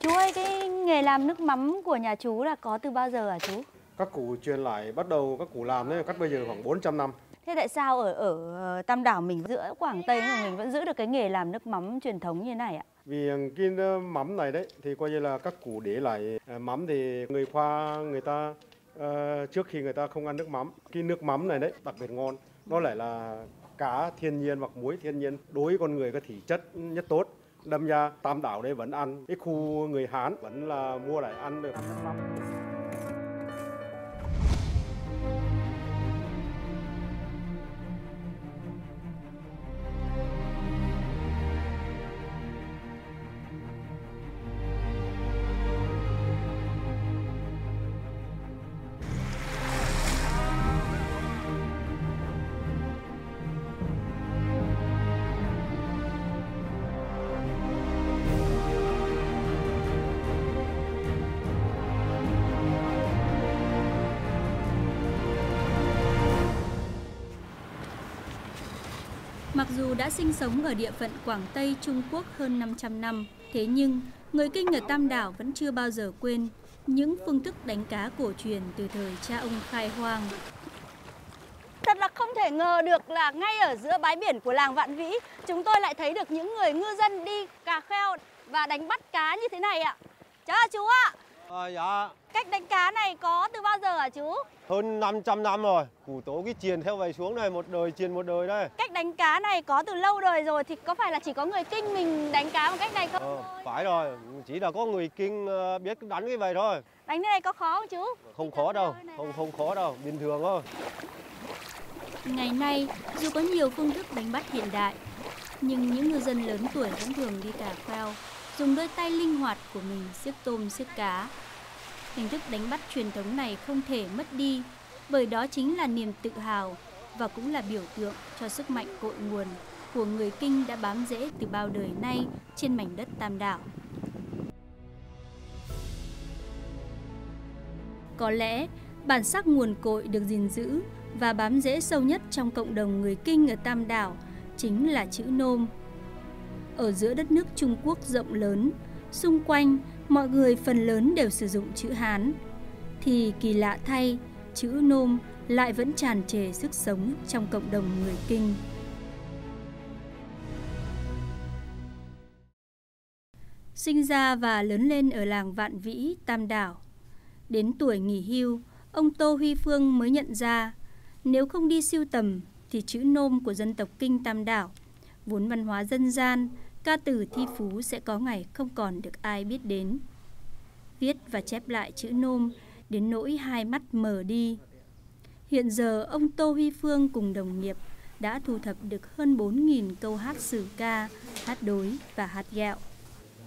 Chú ơi, cái nghề làm nước mắm của nhà chú là có từ bao giờ hả chú? Các cụ truyền lại bắt đầu các cụ làm đấy cách bây giờ khoảng 400 năm. Thế tại sao ở ở Tam Đảo mình giữa Quảng Tây mà mình vẫn giữ được cái nghề làm nước mắm truyền thống như thế này ạ? Vì cái mắm này đấy thì coi như là các cụ để lại à, mắm thì người khoa người ta uh, trước khi người ta không ăn nước mắm cái nước mắm này đấy đặc biệt ngon. Nó lại là cá thiên nhiên hoặc muối thiên nhiên đối với con người có thể chất nhất tốt. Đâm ra tam đảo đây vẫn ăn. Cái khu người hán vẫn là mua lại ăn được. nước mắm đã sinh sống ở địa phận Quảng Tây Trung Quốc hơn 500 năm, thế nhưng người Kinh ở Tam Đảo vẫn chưa bao giờ quên những phương thức đánh cá cổ truyền từ thời cha ông khai hoang. Thật là không thể ngờ được là ngay ở giữa bãi biển của làng Vạn Vĩ, chúng tôi lại thấy được những người ngư dân đi cà kheo và đánh bắt cá như thế này ạ. Chào chú ạ. À, dạ. Cách đánh cá này có từ bao giờ hả chú? Hơn 500 năm rồi. Cụ tổ cái truyền theo vậy xuống này một đời truyền một đời đây. Cách đánh cá này có từ lâu đời rồi thì có phải là chỉ có người kinh mình đánh cá bằng cách này không? Ờ, phải rồi, chỉ là có người kinh ờ, biết đánh cái vậy thôi. Đánh cái này có khó không chú? Không khó đâu, không không khó đâu, bình thường thôi. Ngày nay, dù có nhiều phương thức đánh bắt hiện đại, nhưng những ngư dân lớn tuổi vẫn thường đi cà kheo, dùng đôi tay linh hoạt của mình siết tôm siết cá. Hình thức đánh bắt truyền thống này không thể mất đi, bởi đó chính là niềm tự hào và cũng là biểu tượng cho sức mạnh cội nguồn của người Kinh đã bám rễ từ bao đời nay trên mảnh đất Tam Đảo. Có lẽ bản sắc nguồn cội được gìn giữ và bám rễ sâu nhất trong cộng đồng người Kinh ở Tam Đảo chính là chữ nôm. Ở giữa đất nước Trung Quốc rộng lớn, xung quanh mọi người phần lớn đều sử dụng chữ Hán. Thì kỳ lạ thay, chữ nôm lại vẫn tràn trề sức sống trong cộng đồng người Kinh. Sinh ra và lớn lên ở làng Vạn Vĩ, Tam Đảo. Đến tuổi nghỉ hưu, ông Tô Huy Phương mới nhận ra nếu không đi siêu tầm thì chữ nôm của dân tộc Kinh Tam Đảo, vốn văn hóa dân gian, ca từ thi phú sẽ có ngày không còn được ai biết đến. viết và chép lại chữ nôm đến nỗi hai mắt mờ đi. Hiện giờ ông Tô Huy Phương cùng đồng nghiệp đã thu thập được hơn 4.000 câu hát sử ca, hát đối và hát gạo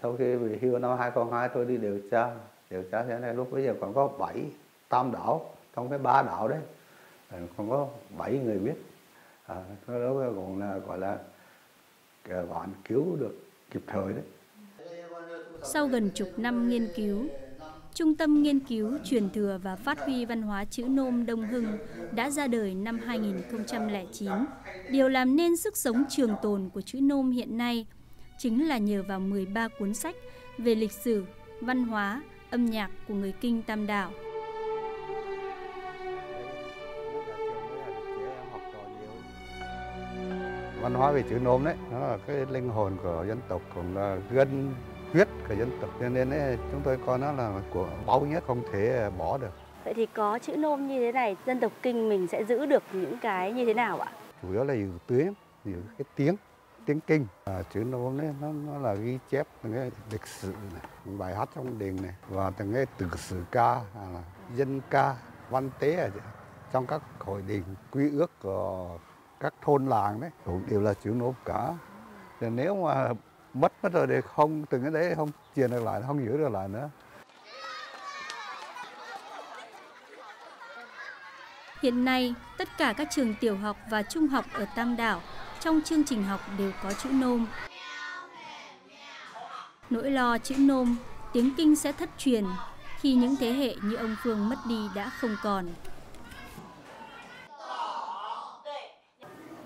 Sau khi về hưu năm 2002 tôi đi điều tra, điều tra thế này lúc bây giờ còn có 7 tam đảo, trong cái ba đảo đấy, còn có 7 người biết. À, lúc đó còn là gọi là bạn cứu được kịp thời đấy. Sau gần chục năm nghiên cứu, Trung tâm Nghiên cứu, Truyền thừa và Phát huy Văn hóa chữ nôm Đông Hưng đã ra đời năm 2009. Điều làm nên sức sống trường tồn của chữ nôm hiện nay chính là nhờ vào 13 cuốn sách về lịch sử, văn hóa, âm nhạc của người Kinh Tam Đảo. Văn hóa về chữ nôm đấy, nó là cái linh hồn của dân tộc, cũng là gân huyết của dân tộc cho nên ấy, chúng tôi coi nó là của báu nhất không thể bỏ được. Vậy thì có chữ nôm như thế này, dân tộc kinh mình sẽ giữ được những cái như thế nào ạ? Chủ yếu là giữ tiếng, giữ cái tiếng, tiếng kinh. À, chữ nôm đấy nó, nó là ghi chép từng cái lịch sử này, bài hát trong đình này và từng cái từ sử ca, à, dân ca, văn tế ở trong các hội đình quy ước của các thôn làng đấy cũng đều là chữ nôm cả. Thì nếu mà mất mất rồi thì không từng cái đấy không truyền được lại không giữ được lại nữa Hiện nay, tất cả các trường tiểu học và trung học ở Tam Đảo trong chương trình học đều có chữ nôm. Nỗi lo chữ nôm, tiếng kinh sẽ thất truyền khi những thế hệ như ông Phương mất đi đã không còn.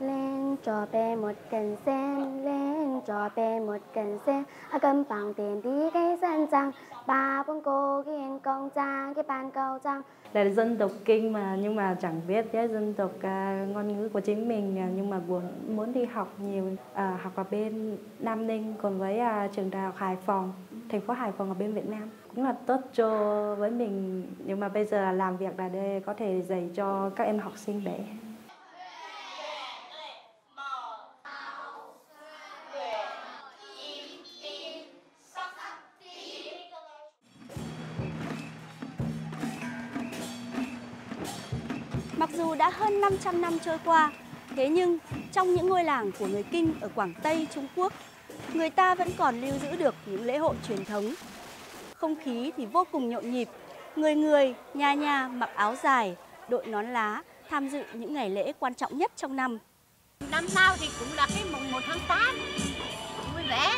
Lên cho bé một cần sen lên cho bé một cần sen à cầm bằng tiền đi cái sân trang. Ba bông cô kiên công trang cái bàn cầu trang là dân tộc kinh mà nhưng mà chẳng biết cái dân tộc uh, ngôn ngữ của chính mình nhưng mà muốn muốn đi học nhiều uh, học ở bên Nam Ninh còn với uh, trường đại học Hải Phòng thành phố Hải Phòng ở bên Việt Nam. Cũng là tốt cho với mình nhưng mà bây giờ làm việc là đây có thể dạy cho các em học sinh để 500 năm trôi qua, thế nhưng trong những ngôi làng của người Kinh ở Quảng Tây, Trung Quốc, người ta vẫn còn lưu giữ được những lễ hội truyền thống. Không khí thì vô cùng nhộn nhịp, người người, nhà nhà mặc áo dài, đội nón lá, tham dự những ngày lễ quan trọng nhất trong năm. Năm sau thì cũng là cái mùng 1 tháng 8, vui vẻ,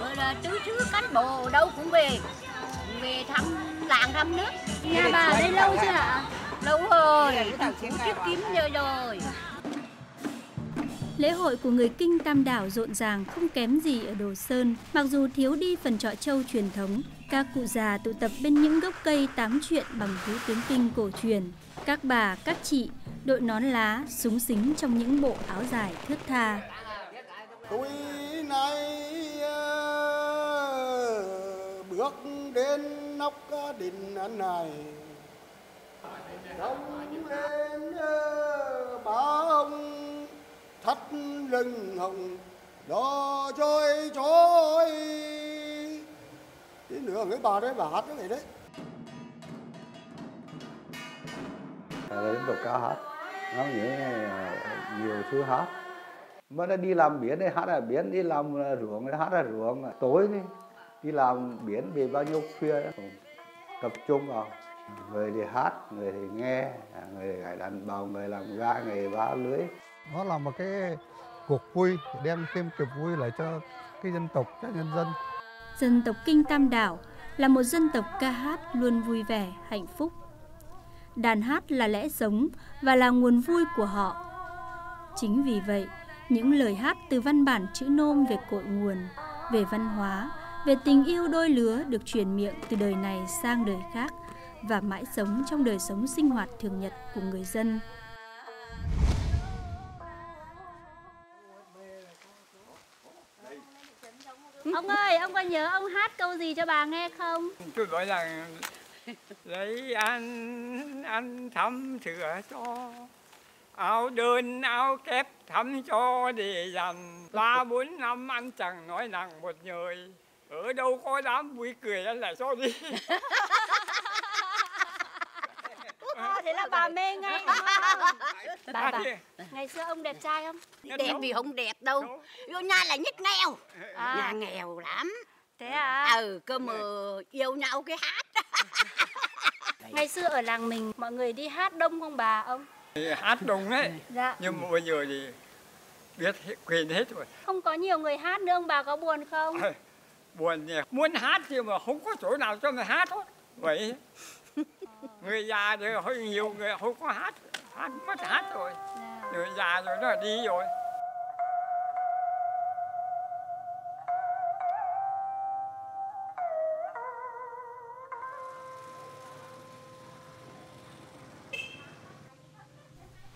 rồi là tứ xứ cán bộ đâu cũng về, về thăm làng thăm nước. Nhà bà ở đây lâu chưa ạ? Lâu rồi, kiếp kiếm giờ rồi. Lễ hội của người Kinh Tam Đảo rộn ràng không kém gì ở Đồ Sơn. Mặc dù thiếu đi phần trọi châu truyền thống, các cụ già tụ tập bên những gốc cây tám chuyện bằng thứ tiếng Kinh cổ truyền. Các bà, các chị đội nón lá, súng xính trong những bộ áo dài thướt tha. Tôi nay bước đến nóc đình này Đông lên ba ông thắt lưng hồng đó trôi trôi. Tí nữa cái bà đấy, bà hát cái này đấy. Đến tộc ca hát. Nó những ờ, nhiều thứ hát. Mà nó đi làm biển đi hát là biển, đi làm ruộng đi hát là ruộng. Tối đi đi làm biển về bao nhiêu khuya đó tập trung vào người thì hát người thì nghe người thì gảy đàn bầu người làm ga người vá lưới. Nó là một cái cuộc vui đem thêm cái vui lại cho cái dân tộc cho nhân dân. Dân tộc kinh tam đảo là một dân tộc ca hát luôn vui vẻ hạnh phúc. Đàn hát là lẽ sống và là nguồn vui của họ. Chính vì vậy những lời hát từ văn bản chữ nôm về cội nguồn về văn hóa về tình yêu đôi lứa được truyền miệng từ đời này sang đời khác và mãi sống trong đời sống sinh hoạt thường nhật của người dân. Ông ơi, ông có nhớ ông hát câu gì cho bà nghe không? Tôi nói rằng lấy ăn ăn thăm sửa cho áo đơn áo kép thăm cho để dành ba bốn năm ăn chẳng nói nặng một người ở đâu có đám vui cười anh lại cho đi thế là bà mê ngay? Bà, bà, ngày xưa ông đẹp trai không? đẹp thì không đẹp đâu vô nhà là nhất nghèo À. nhà nghèo lắm Thế à? ừ cơ mà yêu nhau cái hát Ngày xưa ở làng mình mọi người đi hát đông không bà ông? Thì hát đúng đấy Dạ. nhưng mà bây giờ thì biết hết, quên hết rồi Không có nhiều người hát nữa ông bà có buồn không? buồn nhỉ muốn hát nhưng mà không có chỗ nào cho mình hát hết vậy người già thì hơi nhiều người không có hát hát mất hát rồi. Người già rồi nó đi rồi.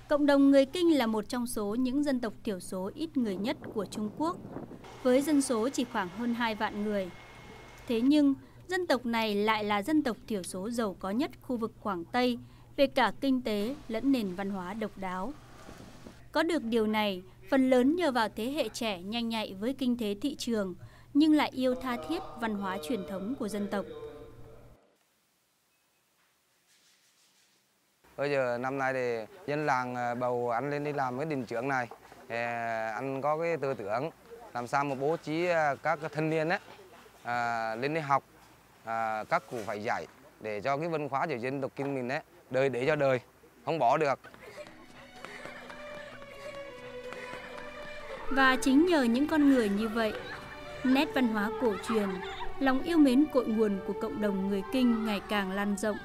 Cộng đồng người Kinh là một trong số những dân tộc thiểu số ít người nhất của Trung Quốc, với dân số chỉ khoảng hơn 2 vạn người. Thế nhưng, dân tộc này lại là dân tộc thiểu số giàu có nhất khu vực Quảng Tây về cả kinh tế lẫn nền văn hóa độc đáo. Có được điều này, phần lớn nhờ vào thế hệ trẻ nhanh nhạy với kinh tế thị trường, nhưng lại yêu tha thiết văn hóa truyền thống của dân tộc. Bây giờ năm nay thì dân làng à, bầu anh lên đi làm cái đình trưởng này. Thì à, anh có cái tư tưởng làm sao mà bố trí à, các thanh niên ấy, à, lên đi học, à, các cụ phải dạy để cho cái văn hóa của dân tộc kinh mình ấy, đời để cho đời, không bỏ được. Và chính nhờ những con người như vậy, nét văn hóa cổ truyền, lòng yêu mến cội nguồn của cộng đồng người Kinh ngày càng lan rộng.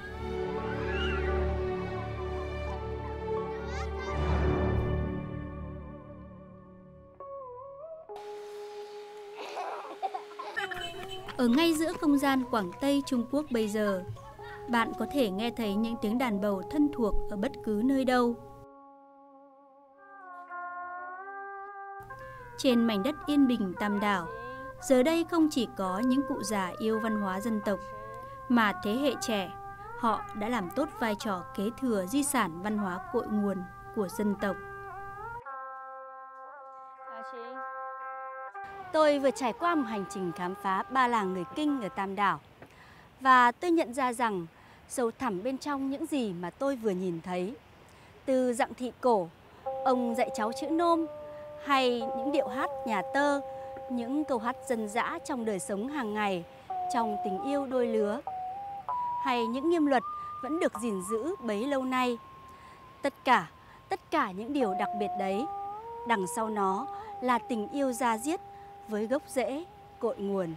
Ở ngay giữa không gian Quảng Tây Trung Quốc bây giờ, bạn có thể nghe thấy những tiếng đàn bầu thân thuộc ở bất cứ nơi đâu. Trên mảnh đất yên bình Tam Đảo, giờ đây không chỉ có những cụ già yêu văn hóa dân tộc, mà thế hệ trẻ, họ đã làm tốt vai trò kế thừa di sản văn hóa cội nguồn của dân tộc. Tôi vừa trải qua một hành trình khám phá ba làng người Kinh ở Tam Đảo. Và tôi nhận ra rằng sâu thẳm bên trong những gì mà tôi vừa nhìn thấy. Từ dạng thị cổ, ông dạy cháu chữ nôm, hay những điệu hát nhà tơ, những câu hát dân dã trong đời sống hàng ngày, trong tình yêu đôi lứa. Hay những nghiêm luật vẫn được gìn giữ bấy lâu nay. Tất cả, tất cả những điều đặc biệt đấy, đằng sau nó là tình yêu da diết với gốc rễ, cội nguồn.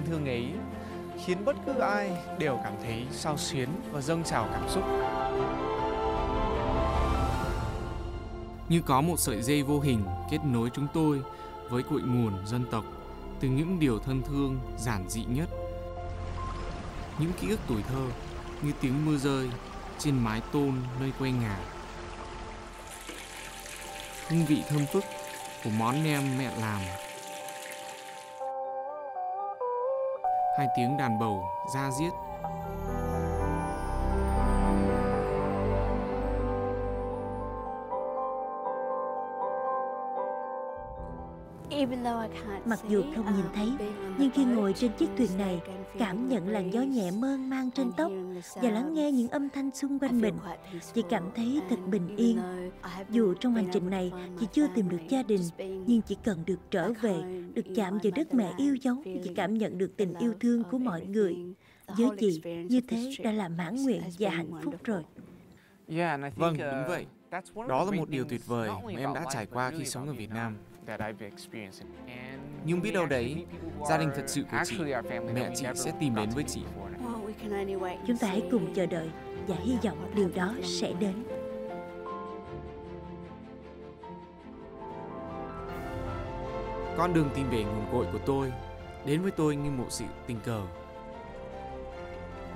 Thân thương ấy khiến bất cứ ai đều cảm thấy sao xuyến và dâng trào cảm xúc. Như có một sợi dây vô hình kết nối chúng tôi với cội nguồn dân tộc từ những điều thân thương, giản dị nhất. Những ký ức tuổi thơ như tiếng mưa rơi trên mái tôn nơi quê nhà. Hương vị thơm phức của món nem mẹ làm. Hai tiếng đàn bầu da diết Mặc dù không nhìn thấy, nhưng khi ngồi trên chiếc thuyền này, cảm nhận làn gió nhẹ mơn man trên tóc và lắng nghe những âm thanh xung quanh mình, chị cảm thấy thật bình yên. Dù trong hành trình này chị chưa tìm được gia đình, nhưng chỉ cần được trở về, được chạm vào đất mẹ yêu dấu, chị cảm nhận được tình yêu thương của mọi người. Với chị, như thế đã là mãn nguyện và hạnh phúc rồi. Vâng, đúng vậy. Đó là một điều tuyệt vời mà em đã trải qua khi sống ở Việt Nam. Nhưng biết đâu đấy, gia đình thật sự của chị, mẹ chị sẽ tìm đến với chị. Chúng ta hãy cùng chờ đợi và hy vọng điều đó sẽ đến. Con đường tìm về nguồn cội của tôi đến với tôi như một sự tình cờ.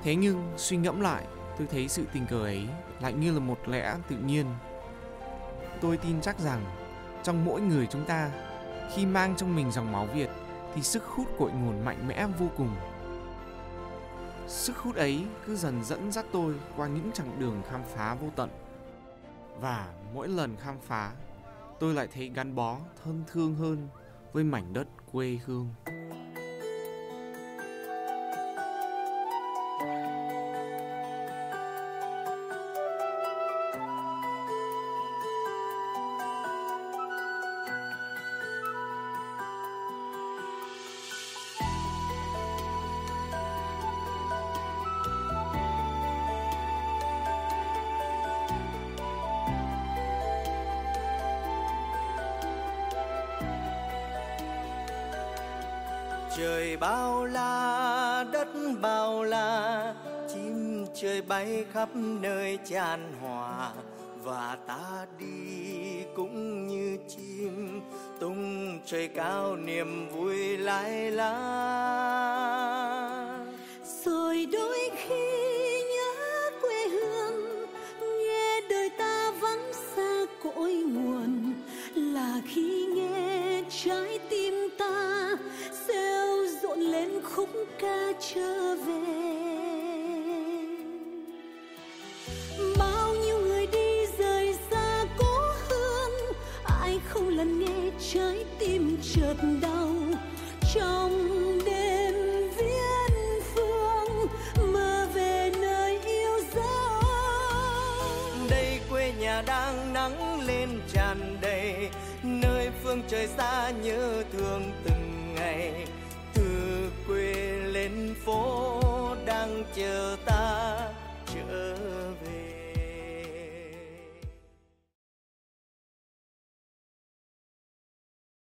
Thế nhưng suy ngẫm lại, tôi thấy sự tình cờ ấy lại như là một lẽ tự nhiên. Tôi tin chắc rằng trong mỗi người chúng ta, khi mang trong mình dòng máu Việt thì sức hút cội nguồn mạnh mẽ vô cùng. Sức hút ấy cứ dần dẫn dắt tôi qua những chặng đường khám phá vô tận. Và mỗi lần khám phá, tôi lại thấy gắn bó thân thương hơn với mảnh đất quê hương. Bay khắp nơi tràn hòa, và ta đi cũng như chim, tung trời cao niềm vui lai lá rồi đôi khi nhớ quê hương, nghe đời ta vắng xa cội nguồn, là khi nghe trái tim ta reo rộn lên khúc ca trở về. Trái tim chợt đau. Trong đêm viễn phương mơ về nơi yêu dấu. Đây quê nhà đang nắng lên tràn đầy, nơi phương trời xa nhớ thương từng ngày. Từ quê lên phố đang chờ ta.